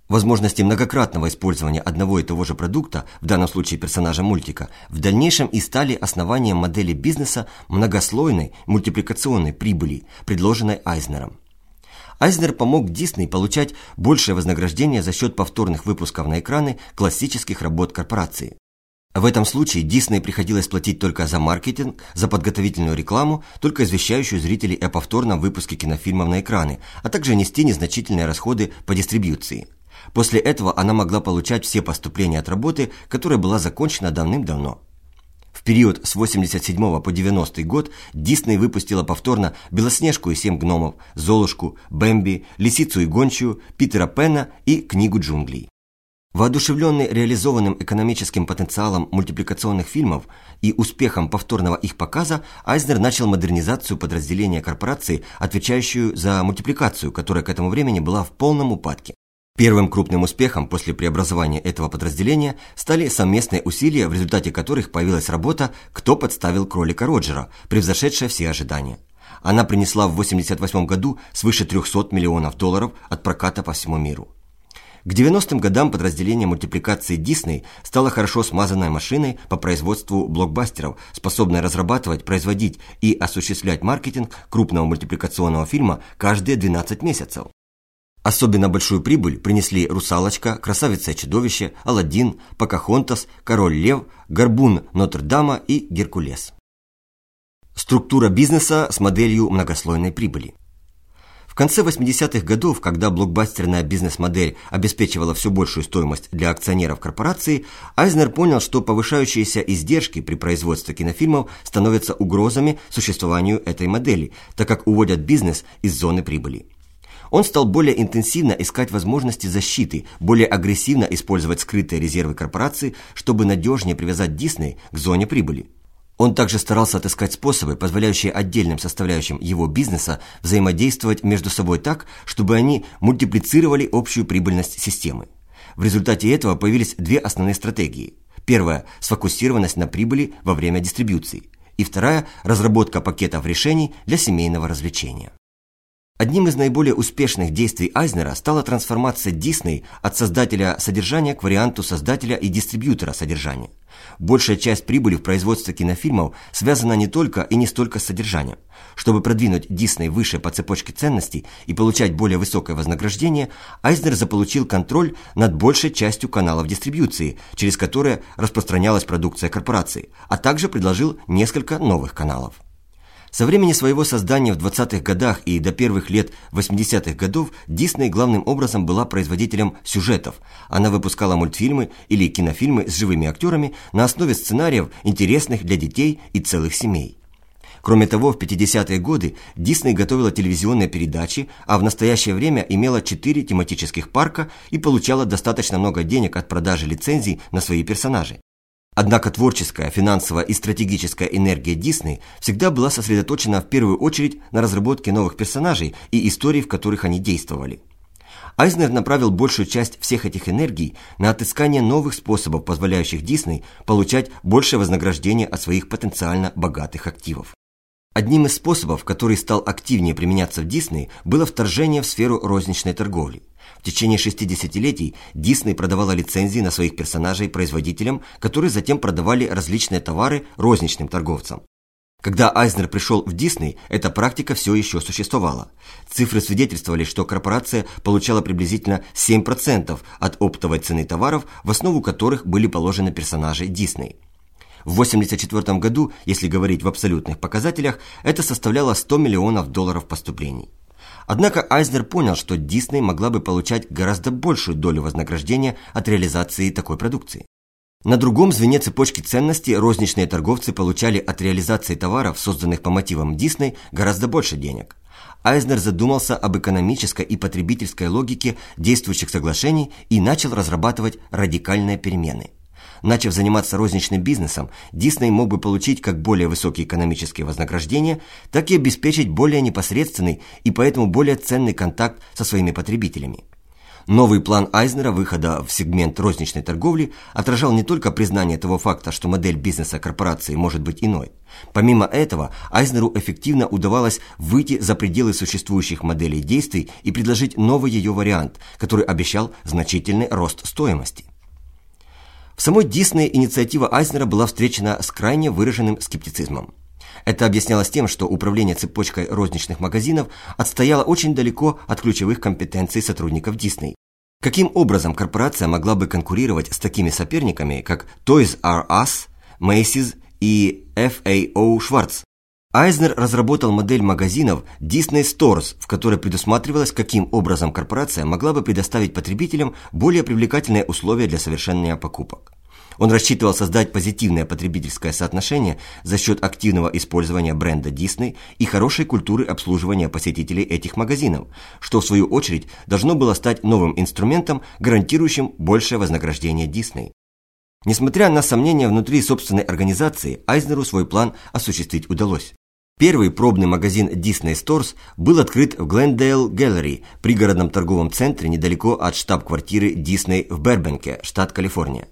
Возможности многократного использования одного и того же продукта, в данном случае персонажа мультика, в дальнейшем и стали основанием модели бизнеса многослойной мультипликационной прибыли, предложенной Айзнером. Айзнер помог Дисней получать большее вознаграждение за счет повторных выпусков на экраны классических работ корпорации. В этом случае Дисней приходилось платить только за маркетинг, за подготовительную рекламу, только извещающую зрителей о повторном выпуске кинофильмов на экраны, а также нести незначительные расходы по дистрибьюции – После этого она могла получать все поступления от работы, которая была закончена давным-давно. В период с 87 по 90 год Дисней выпустила повторно «Белоснежку и семь гномов», «Золушку», «Бэмби», «Лисицу и гончую», «Питера Пена» и «Книгу джунглей». Воодушевленный реализованным экономическим потенциалом мультипликационных фильмов и успехом повторного их показа, Айзнер начал модернизацию подразделения корпорации, отвечающую за мультипликацию, которая к этому времени была в полном упадке. Первым крупным успехом после преобразования этого подразделения стали совместные усилия, в результате которых появилась работа «Кто подставил кролика Роджера», превзошедшая все ожидания. Она принесла в 1988 году свыше 300 миллионов долларов от проката по всему миру. К 90-м годам подразделение мультипликации Disney стало хорошо смазанной машиной по производству блокбастеров, способной разрабатывать, производить и осуществлять маркетинг крупного мультипликационного фильма каждые 12 месяцев. Особенно большую прибыль принесли «Русалочка», «Красавица и чудовище», «Аладдин», «Покахонтас», «Король лев», «Горбун Нотр-Дама» и «Геркулес». Структура бизнеса с моделью многослойной прибыли. В конце 80-х годов, когда блокбастерная бизнес-модель обеспечивала все большую стоимость для акционеров корпорации, Айзнер понял, что повышающиеся издержки при производстве кинофильмов становятся угрозами существованию этой модели, так как уводят бизнес из зоны прибыли. Он стал более интенсивно искать возможности защиты, более агрессивно использовать скрытые резервы корпорации, чтобы надежнее привязать Дисней к зоне прибыли. Он также старался отыскать способы, позволяющие отдельным составляющим его бизнеса взаимодействовать между собой так, чтобы они мультиплицировали общую прибыльность системы. В результате этого появились две основные стратегии. Первая – сфокусированность на прибыли во время дистрибуции. И вторая – разработка пакетов решений для семейного развлечения. Одним из наиболее успешных действий Айзнера стала трансформация Дисней от создателя содержания к варианту создателя и дистрибьютора содержания. Большая часть прибыли в производстве кинофильмов связана не только и не столько с содержанием. Чтобы продвинуть Дисней выше по цепочке ценностей и получать более высокое вознаграждение, Айзнер заполучил контроль над большей частью каналов дистрибьюции, через которые распространялась продукция корпорации, а также предложил несколько новых каналов. Со времени своего создания в 20-х годах и до первых лет 80-х годов Дисней главным образом была производителем сюжетов. Она выпускала мультфильмы или кинофильмы с живыми актерами на основе сценариев, интересных для детей и целых семей. Кроме того, в 50-е годы Дисней готовила телевизионные передачи, а в настоящее время имела четыре тематических парка и получала достаточно много денег от продажи лицензий на свои персонажи. Однако творческая, финансовая и стратегическая энергия Дисней всегда была сосредоточена в первую очередь на разработке новых персонажей и историй, в которых они действовали. Айзнер направил большую часть всех этих энергий на отыскание новых способов, позволяющих Дисней получать большее вознаграждение от своих потенциально богатых активов. Одним из способов, который стал активнее применяться в Дисней, было вторжение в сферу розничной торговли. В течение 60-летий Дисней продавала лицензии на своих персонажей производителям, которые затем продавали различные товары розничным торговцам. Когда Айзнер пришел в Дисней, эта практика все еще существовала. Цифры свидетельствовали, что корпорация получала приблизительно 7% от оптовой цены товаров, в основу которых были положены персонажи Дисней. В 1984 году, если говорить в абсолютных показателях, это составляло 100 миллионов долларов поступлений. Однако Айзнер понял, что Дисней могла бы получать гораздо большую долю вознаграждения от реализации такой продукции. На другом звене цепочки ценностей розничные торговцы получали от реализации товаров, созданных по мотивам Дисней, гораздо больше денег. Айзнер задумался об экономической и потребительской логике действующих соглашений и начал разрабатывать радикальные перемены – Начав заниматься розничным бизнесом, Дисней мог бы получить как более высокие экономические вознаграждения, так и обеспечить более непосредственный и поэтому более ценный контакт со своими потребителями. Новый план Айзнера выхода в сегмент розничной торговли отражал не только признание того факта, что модель бизнеса корпорации может быть иной. Помимо этого, Айзнеру эффективно удавалось выйти за пределы существующих моделей действий и предложить новый ее вариант, который обещал значительный рост стоимости. В самой Дисней инициатива Айзнера была встречена с крайне выраженным скептицизмом. Это объяснялось тем, что управление цепочкой розничных магазинов отстояло очень далеко от ключевых компетенций сотрудников Дисней. Каким образом корпорация могла бы конкурировать с такими соперниками, как Toys R Us, Macy's и FAO Schwarz? Айзнер разработал модель магазинов Disney Stores, в которой предусматривалось, каким образом корпорация могла бы предоставить потребителям более привлекательные условия для совершения покупок. Он рассчитывал создать позитивное потребительское соотношение за счет активного использования бренда Disney и хорошей культуры обслуживания посетителей этих магазинов, что в свою очередь должно было стать новым инструментом, гарантирующим большее вознаграждение Disney. Несмотря на сомнения внутри собственной организации, Айзнеру свой план осуществить удалось. Первый пробный магазин Disney Stores был открыт в Glendale Gallery, пригородном торговом центре недалеко от штаб-квартиры Disney в Бербенке, штат Калифорния.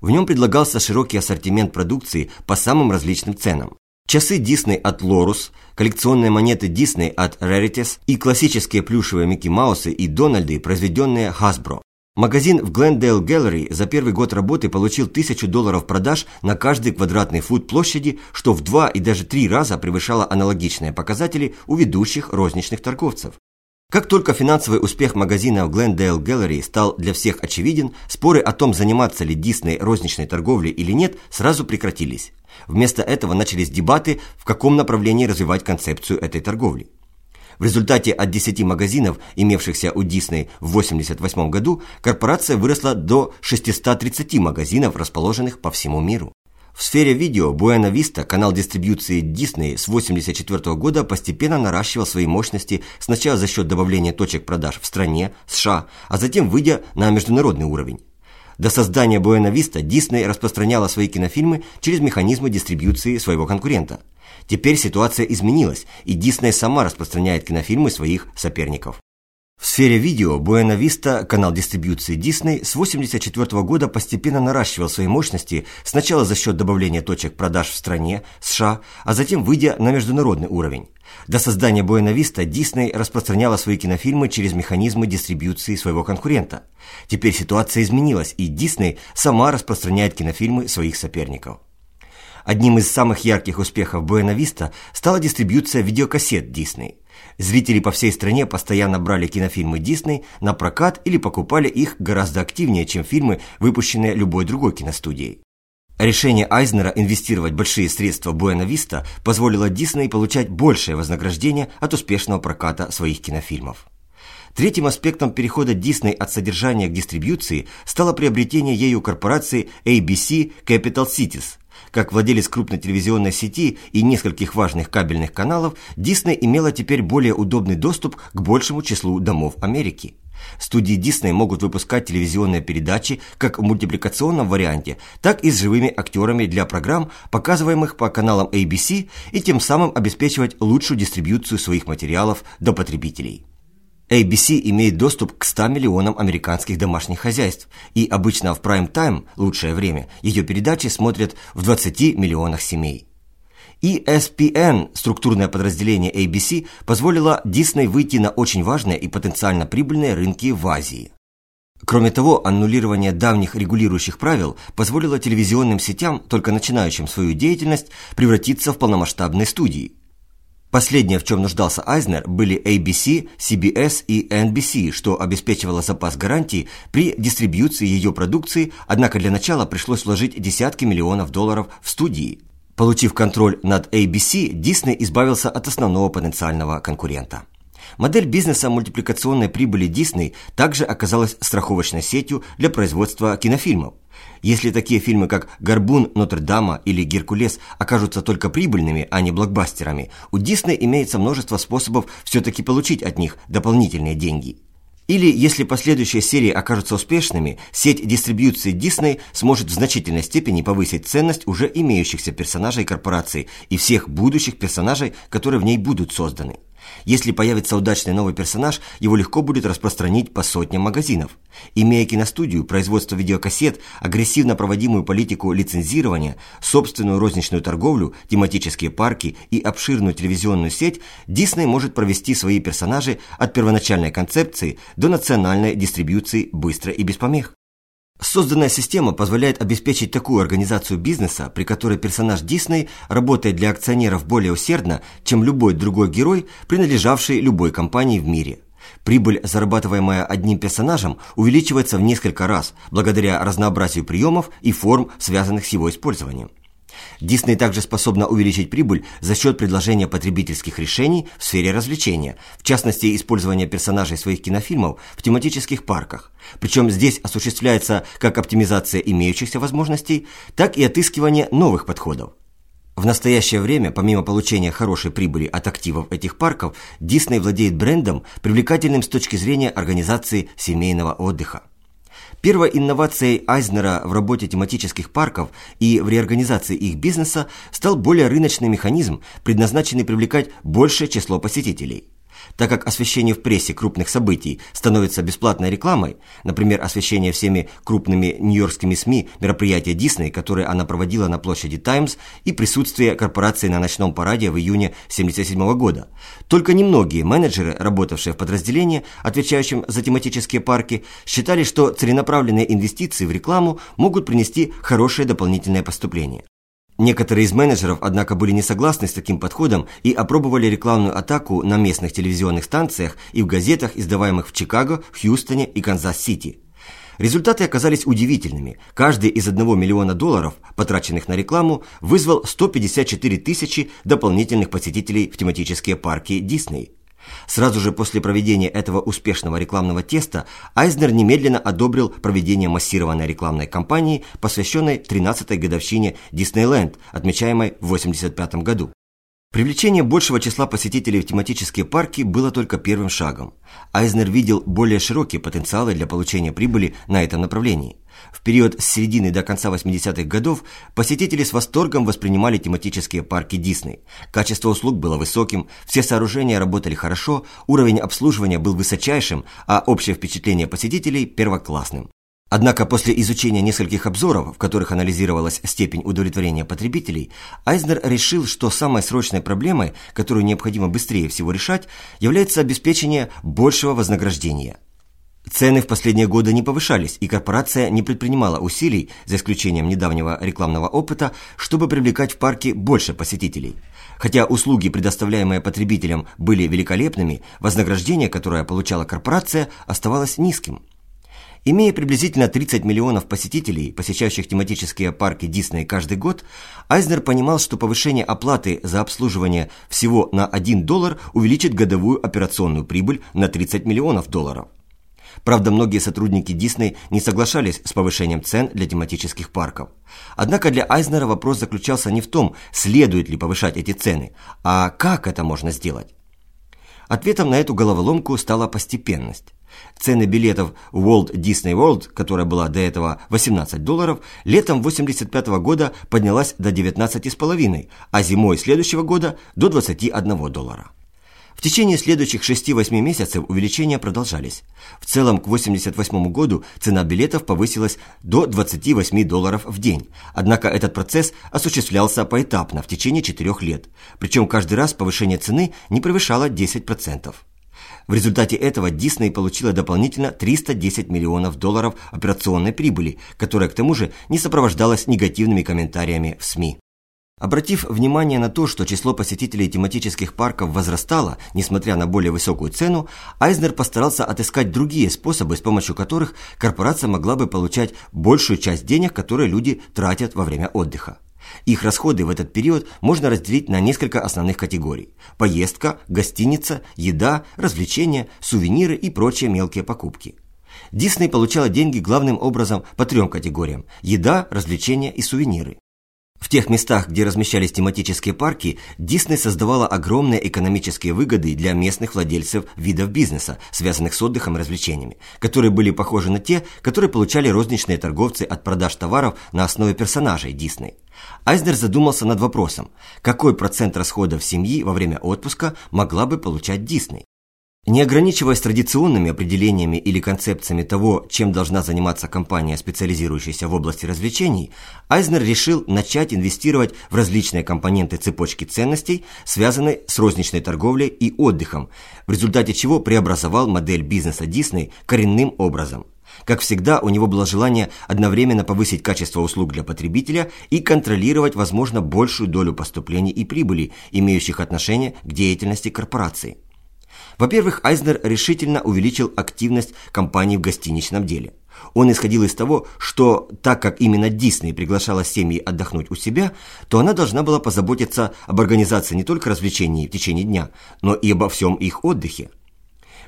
В нем предлагался широкий ассортимент продукции по самым различным ценам. Часы Disney от Lorus, коллекционные монеты Disney от Rarities и классические плюшевые Микки Маусы и Дональды, произведенные Hasbro. Магазин в Glendale Gallery за первый год работы получил тысячу долларов продаж на каждый квадратный фут площади, что в два и даже три раза превышало аналогичные показатели у ведущих розничных торговцев. Как только финансовый успех магазина в Glendale Gallery стал для всех очевиден, споры о том, заниматься ли Дисней розничной торговлей или нет, сразу прекратились. Вместо этого начались дебаты, в каком направлении развивать концепцию этой торговли. В результате от 10 магазинов, имевшихся у Disney в 1988 году, корпорация выросла до 630 магазинов, расположенных по всему миру. В сфере видео Buena Vista, канал дистрибьюции Disney с 1984 года постепенно наращивал свои мощности сначала за счет добавления точек продаж в стране, США, а затем выйдя на международный уровень. До создания Buena Vista Disney распространяла свои кинофильмы через механизмы дистрибьюции своего конкурента – Теперь ситуация изменилась, и Дисней сама распространяет кинофильмы своих соперников. В сфере видео Buena Vista, канал дистрибьюции Disney, с 1984 года постепенно наращивал свои мощности сначала за счет добавления точек продаж в стране, США, а затем выйдя на международный уровень. До создания Buena Vista Disney распространяла свои кинофильмы через механизмы дистрибьюции своего конкурента. Теперь ситуация изменилась, и Disney сама распространяет кинофильмы своих соперников. Одним из самых ярких успехов Vista стала дистрибьюция видеокассет Disney. Зрители по всей стране постоянно брали кинофильмы Disney на прокат или покупали их гораздо активнее, чем фильмы, выпущенные любой другой киностудией. Решение Айзнера инвестировать большие средства Буэна Виста позволило Дисней получать большее вознаграждение от успешного проката своих кинофильмов. Третьим аспектом перехода Дисней от содержания к дистрибьюции стало приобретение ею корпорации ABC Capital Cities – как владелец крупной телевизионной сети и нескольких важных кабельных каналов, Дисней имела теперь более удобный доступ к большему числу домов Америки. Студии Дисней могут выпускать телевизионные передачи как в мультипликационном варианте, так и с живыми актерами для программ, показываемых по каналам ABC, и тем самым обеспечивать лучшую дистрибьюцию своих материалов до потребителей. ABC имеет доступ к 100 миллионам американских домашних хозяйств, и обычно в прайм-тайм, лучшее время, ее передачи смотрят в 20 миллионах семей. ESPN, структурное подразделение ABC, позволило Disney выйти на очень важные и потенциально прибыльные рынки в Азии. Кроме того, аннулирование давних регулирующих правил позволило телевизионным сетям, только начинающим свою деятельность, превратиться в полномасштабные студии. Последнее, в чем нуждался Айзнер, были ABC, CBS и NBC, что обеспечивало запас гарантий при дистрибьюции ее продукции, однако для начала пришлось вложить десятки миллионов долларов в студии. Получив контроль над ABC, Disney избавился от основного потенциального конкурента. Модель бизнеса мультипликационной прибыли Disney также оказалась страховочной сетью для производства кинофильмов. Если такие фильмы, как «Горбун Нотр-Дама» или «Геркулес» окажутся только прибыльными, а не блокбастерами, у Disney имеется множество способов все-таки получить от них дополнительные деньги. Или, если последующие серии окажутся успешными, сеть дистрибьюции Disney сможет в значительной степени повысить ценность уже имеющихся персонажей корпорации и всех будущих персонажей, которые в ней будут созданы. Если появится удачный новый персонаж, его легко будет распространить по сотням магазинов. Имея киностудию, производство видеокассет, агрессивно проводимую политику лицензирования, собственную розничную торговлю, тематические парки и обширную телевизионную сеть, Дисней может провести свои персонажи от первоначальной концепции до национальной дистрибьюции быстро и без помех. Созданная система позволяет обеспечить такую организацию бизнеса, при которой персонаж Дисней работает для акционеров более усердно, чем любой другой герой, принадлежавший любой компании в мире. Прибыль, зарабатываемая одним персонажем, увеличивается в несколько раз благодаря разнообразию приемов и форм, связанных с его использованием. Дисней также способна увеличить прибыль за счет предложения потребительских решений в сфере развлечения, в частности, использования персонажей своих кинофильмов в тематических парках. Причем здесь осуществляется как оптимизация имеющихся возможностей, так и отыскивание новых подходов. В настоящее время, помимо получения хорошей прибыли от активов этих парков, Дисней владеет брендом, привлекательным с точки зрения организации семейного отдыха. Первой инновацией Айзнера в работе тематических парков и в реорганизации их бизнеса стал более рыночный механизм, предназначенный привлекать большее число посетителей – так как освещение в прессе крупных событий становится бесплатной рекламой, например, освещение всеми крупными нью-йоркскими СМИ мероприятия Дисней, которые она проводила на площади Таймс, и присутствие корпорации на ночном параде в июне 1977 года. Только немногие менеджеры, работавшие в подразделении, отвечающем за тематические парки, считали, что целенаправленные инвестиции в рекламу могут принести хорошее дополнительное поступление. Некоторые из менеджеров, однако, были не согласны с таким подходом и опробовали рекламную атаку на местных телевизионных станциях и в газетах, издаваемых в Чикаго, Хьюстоне и Канзас-Сити. Результаты оказались удивительными. Каждый из 1 миллиона долларов, потраченных на рекламу, вызвал 154 тысячи дополнительных посетителей в тематические парки Дисней. Сразу же после проведения этого успешного рекламного теста Айзнер немедленно одобрил проведение массированной рекламной кампании, посвященной 13-й годовщине Диснейленд, отмечаемой в 1985 году. Привлечение большего числа посетителей в тематические парки было только первым шагом. Айзнер видел более широкие потенциалы для получения прибыли на этом направлении. В период с середины до конца 80-х годов посетители с восторгом воспринимали тематические парки Дисней. Качество услуг было высоким, все сооружения работали хорошо, уровень обслуживания был высочайшим, а общее впечатление посетителей – первоклассным. Однако после изучения нескольких обзоров, в которых анализировалась степень удовлетворения потребителей, Айзнер решил, что самой срочной проблемой, которую необходимо быстрее всего решать, является обеспечение большего вознаграждения. Цены в последние годы не повышались, и корпорация не предпринимала усилий, за исключением недавнего рекламного опыта, чтобы привлекать в парки больше посетителей. Хотя услуги, предоставляемые потребителям, были великолепными, вознаграждение, которое получала корпорация, оставалось низким – Имея приблизительно 30 миллионов посетителей, посещающих тематические парки Дисней каждый год, Айзнер понимал, что повышение оплаты за обслуживание всего на 1 доллар увеличит годовую операционную прибыль на 30 миллионов долларов. Правда, многие сотрудники Дисней не соглашались с повышением цен для тематических парков. Однако для Айзнера вопрос заключался не в том, следует ли повышать эти цены, а как это можно сделать. Ответом на эту головоломку стала постепенность. Цены билетов Walt Disney World, которая была до этого 18 долларов, летом 85 года поднялась до 19,5, а зимой следующего года до 21 доллара. В течение следующих 6-8 месяцев увеличения продолжались. В целом к 1988 году цена билетов повысилась до 28 долларов в день. Однако этот процесс осуществлялся поэтапно в течение 4 лет. Причем каждый раз повышение цены не превышало 10%. В результате этого Дисней получила дополнительно 310 миллионов долларов операционной прибыли, которая к тому же не сопровождалась негативными комментариями в СМИ. Обратив внимание на то, что число посетителей тематических парков возрастало, несмотря на более высокую цену, Айзнер постарался отыскать другие способы, с помощью которых корпорация могла бы получать большую часть денег, которые люди тратят во время отдыха. Их расходы в этот период можно разделить на несколько основных категорий. Поездка, гостиница, еда, развлечения, сувениры и прочие мелкие покупки. Дисней получала деньги главным образом по трем категориям – еда, развлечения и сувениры. В тех местах, где размещались тематические парки, Дисней создавала огромные экономические выгоды для местных владельцев видов бизнеса, связанных с отдыхом и развлечениями, которые были похожи на те, которые получали розничные торговцы от продаж товаров на основе персонажей Дисней. Айзнер задумался над вопросом, какой процент расходов семьи во время отпуска могла бы получать Дисней. Не ограничиваясь традиционными определениями или концепциями того, чем должна заниматься компания, специализирующаяся в области развлечений, Айзнер решил начать инвестировать в различные компоненты цепочки ценностей, связанные с розничной торговлей и отдыхом, в результате чего преобразовал модель бизнеса Дисней коренным образом. Как всегда, у него было желание одновременно повысить качество услуг для потребителя и контролировать, возможно, большую долю поступлений и прибыли, имеющих отношение к деятельности корпорации. Во-первых, Айзнер решительно увеличил активность компании в гостиничном деле. Он исходил из того, что так как именно Дисней приглашала семьи отдохнуть у себя, то она должна была позаботиться об организации не только развлечений в течение дня, но и обо всем их отдыхе.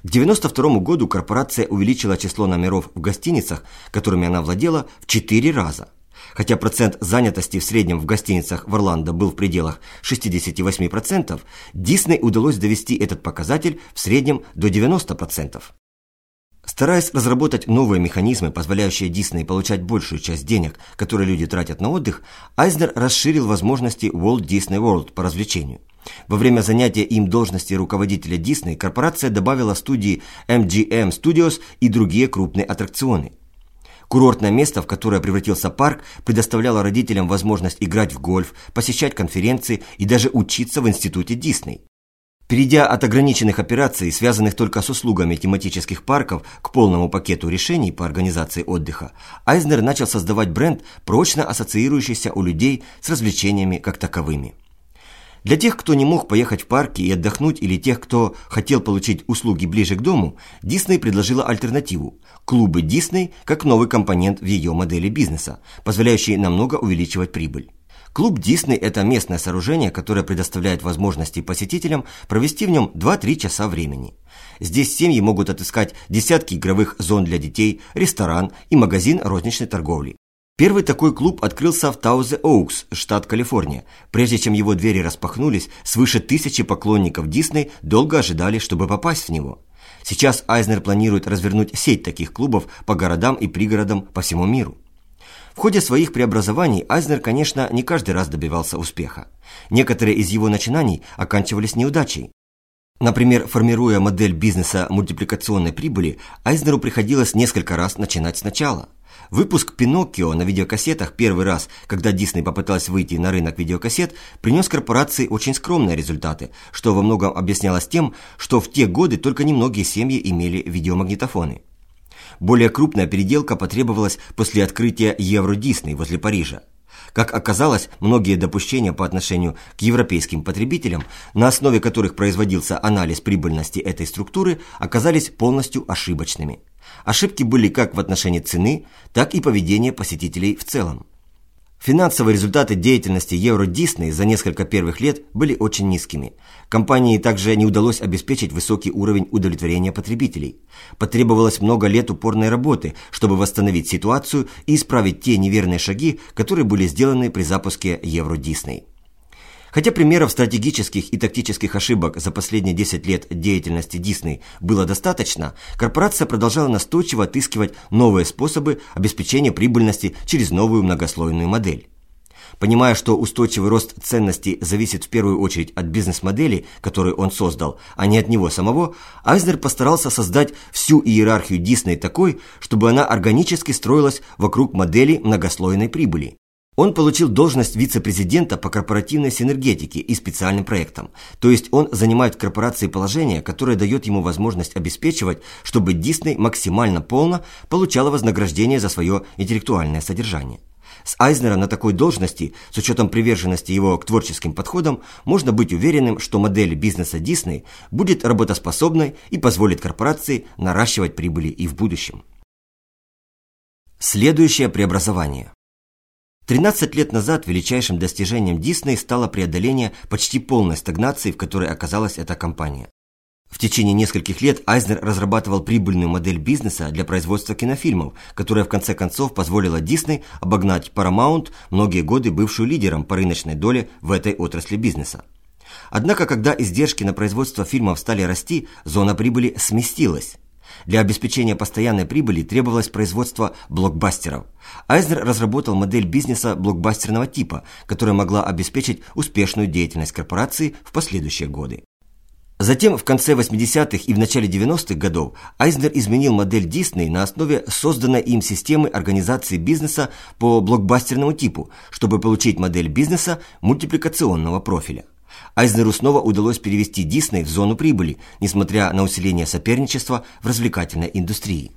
К 1992 году корпорация увеличила число номеров в гостиницах, которыми она владела, в 4 раза – Хотя процент занятости в среднем в гостиницах в Орландо был в пределах 68%, Дисней удалось довести этот показатель в среднем до 90%. Стараясь разработать новые механизмы, позволяющие Дисней получать большую часть денег, которые люди тратят на отдых, Айзнер расширил возможности Walt Disney World по развлечению. Во время занятия им должности руководителя Дисней корпорация добавила студии MGM Studios и другие крупные аттракционы. Курортное место, в которое превратился парк, предоставляло родителям возможность играть в гольф, посещать конференции и даже учиться в институте Дисней. Перейдя от ограниченных операций, связанных только с услугами тематических парков, к полному пакету решений по организации отдыха, Айзнер начал создавать бренд, прочно ассоциирующийся у людей с развлечениями как таковыми. Для тех, кто не мог поехать в парки и отдохнуть, или тех, кто хотел получить услуги ближе к дому, Дисней предложила альтернативу – клубы Дисней как новый компонент в ее модели бизнеса, позволяющий намного увеличивать прибыль. Клуб Дисней – это местное сооружение, которое предоставляет возможности посетителям провести в нем 2-3 часа времени. Здесь семьи могут отыскать десятки игровых зон для детей, ресторан и магазин розничной торговли. Первый такой клуб открылся в Таузе-Оукс, штат Калифорния. Прежде чем его двери распахнулись, свыше тысячи поклонников Дисней долго ожидали, чтобы попасть в него. Сейчас Айзнер планирует развернуть сеть таких клубов по городам и пригородам по всему миру. В ходе своих преобразований Айзнер, конечно, не каждый раз добивался успеха. Некоторые из его начинаний оканчивались неудачей. Например, формируя модель бизнеса мультипликационной прибыли, Айзнеру приходилось несколько раз начинать сначала – Выпуск «Пиноккио» на видеокассетах первый раз, когда Дисней попыталась выйти на рынок видеокассет, принес корпорации очень скромные результаты, что во многом объяснялось тем, что в те годы только немногие семьи имели видеомагнитофоны. Более крупная переделка потребовалась после открытия Евро Дисней возле Парижа. Как оказалось, многие допущения по отношению к европейским потребителям, на основе которых производился анализ прибыльности этой структуры, оказались полностью ошибочными. Ошибки были как в отношении цены, так и поведения посетителей в целом. Финансовые результаты деятельности Euro Disney за несколько первых лет были очень низкими. Компании также не удалось обеспечить высокий уровень удовлетворения потребителей. Потребовалось много лет упорной работы, чтобы восстановить ситуацию и исправить те неверные шаги, которые были сделаны при запуске Euro Disney. Хотя примеров стратегических и тактических ошибок за последние 10 лет деятельности Disney было достаточно, корпорация продолжала настойчиво отыскивать новые способы обеспечения прибыльности через новую многослойную модель. Понимая, что устойчивый рост ценностей зависит в первую очередь от бизнес-модели, которую он создал, а не от него самого, Айзнер постарался создать всю иерархию Disney такой, чтобы она органически строилась вокруг модели многослойной прибыли. Он получил должность вице-президента по корпоративной синергетике и специальным проектам. То есть он занимает в корпорации положение, которое дает ему возможность обеспечивать, чтобы Дисней максимально полно получала вознаграждение за свое интеллектуальное содержание. С Айзнера на такой должности, с учетом приверженности его к творческим подходам, можно быть уверенным, что модель бизнеса Дисней будет работоспособной и позволит корпорации наращивать прибыли и в будущем. Следующее преобразование. 13 лет назад величайшим достижением Дисней стало преодоление почти полной стагнации, в которой оказалась эта компания. В течение нескольких лет Айзнер разрабатывал прибыльную модель бизнеса для производства кинофильмов, которая в конце концов позволила Дисней обогнать Paramount, многие годы бывшую лидером по рыночной доле в этой отрасли бизнеса. Однако, когда издержки на производство фильмов стали расти, зона прибыли сместилась. Для обеспечения постоянной прибыли требовалось производство блокбастеров. Айзнер разработал модель бизнеса блокбастерного типа, которая могла обеспечить успешную деятельность корпорации в последующие годы. Затем, в конце 80-х и в начале 90-х годов, Айзнер изменил модель Disney на основе созданной им системы организации бизнеса по блокбастерному типу, чтобы получить модель бизнеса мультипликационного профиля. Айзнеру снова удалось перевести Дисней в зону прибыли, несмотря на усиление соперничества в развлекательной индустрии.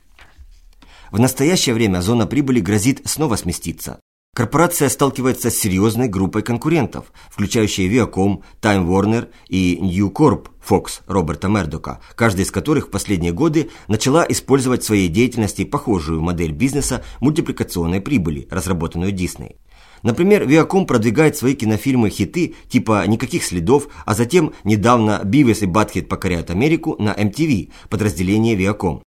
В настоящее время зона прибыли грозит снова сместиться. Корпорация сталкивается с серьезной группой конкурентов, включающей Viacom, Time Warner и New Corp Fox Роберта Мердока, каждый из которых в последние годы начала использовать в своей деятельности похожую модель бизнеса мультипликационной прибыли, разработанную Disney. Например, Viacom продвигает свои кинофильмы-хиты типа «Никаких следов», а затем недавно «Бивес и Батхед покоряют Америку» на MTV, подразделение Viacom.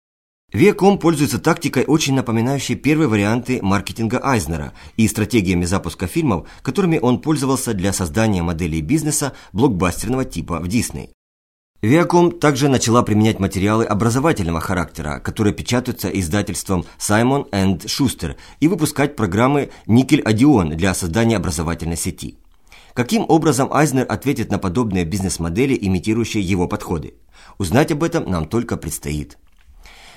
Viacom пользуется тактикой, очень напоминающей первые варианты маркетинга Айзнера и стратегиями запуска фильмов, которыми он пользовался для создания моделей бизнеса блокбастерного типа в Disney. Viacom также начала применять материалы образовательного характера, которые печатаются издательством Simon Schuster, и выпускать программы Никель Одион для создания образовательной сети. Каким образом Айзнер ответит на подобные бизнес-модели, имитирующие его подходы? Узнать об этом нам только предстоит.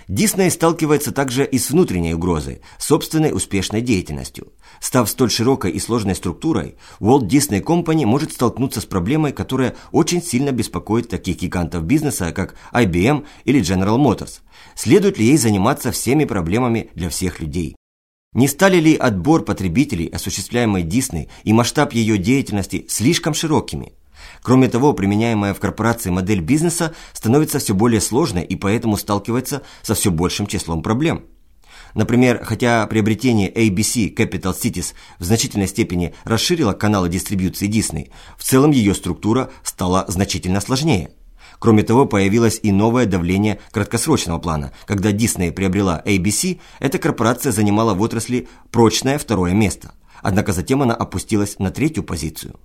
Дисней сталкивается также и с внутренней угрозой, собственной успешной деятельностью. Став столь широкой и сложной структурой, Walt Disney Company может столкнуться с проблемой, которая очень сильно беспокоит таких гигантов бизнеса, как IBM или General Motors. Следует ли ей заниматься всеми проблемами для всех людей? Не стали ли отбор потребителей, осуществляемый Disney, и масштаб ее деятельности слишком широкими? Кроме того, применяемая в корпорации модель бизнеса становится все более сложной и поэтому сталкивается со все большим числом проблем. Например, хотя приобретение ABC Capital Cities в значительной степени расширило каналы дистрибьюции Disney, в целом ее структура стала значительно сложнее. Кроме того, появилось и новое давление краткосрочного плана. Когда Disney приобрела ABC, эта корпорация занимала в отрасли прочное второе место. Однако затем она опустилась на третью позицию.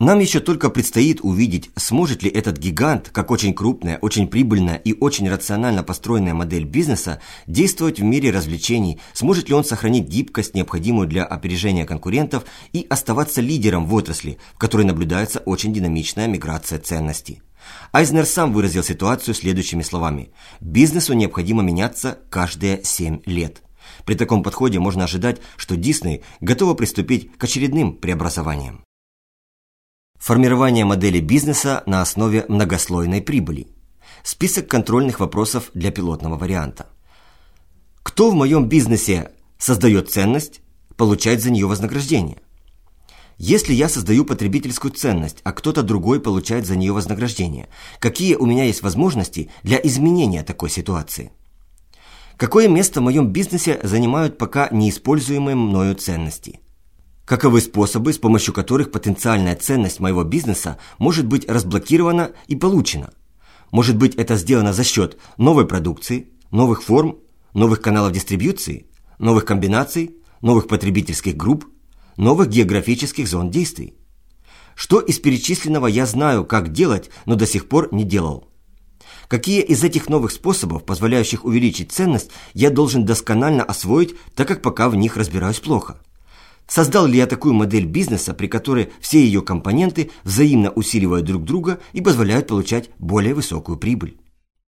Нам еще только предстоит увидеть, сможет ли этот гигант, как очень крупная, очень прибыльная и очень рационально построенная модель бизнеса, действовать в мире развлечений, сможет ли он сохранить гибкость, необходимую для опережения конкурентов, и оставаться лидером в отрасли, в которой наблюдается очень динамичная миграция ценностей. Айзнер сам выразил ситуацию следующими словами. «Бизнесу необходимо меняться каждые 7 лет». При таком подходе можно ожидать, что Дисней готова приступить к очередным преобразованиям. Формирование модели бизнеса на основе многослойной прибыли. Список контрольных вопросов для пилотного варианта. Кто в моем бизнесе создает ценность, получает за нее вознаграждение? Если я создаю потребительскую ценность, а кто-то другой получает за нее вознаграждение, какие у меня есть возможности для изменения такой ситуации? Какое место в моем бизнесе занимают пока неиспользуемые мною ценности? Каковы способы, с помощью которых потенциальная ценность моего бизнеса может быть разблокирована и получена? Может быть, это сделано за счет новой продукции, новых форм, новых каналов дистрибьюции, новых комбинаций, новых потребительских групп, новых географических зон действий? Что из перечисленного я знаю, как делать, но до сих пор не делал? Какие из этих новых способов, позволяющих увеличить ценность, я должен досконально освоить, так как пока в них разбираюсь плохо? Создал ли я такую модель бизнеса, при которой все ее компоненты взаимно усиливают друг друга и позволяют получать более высокую прибыль?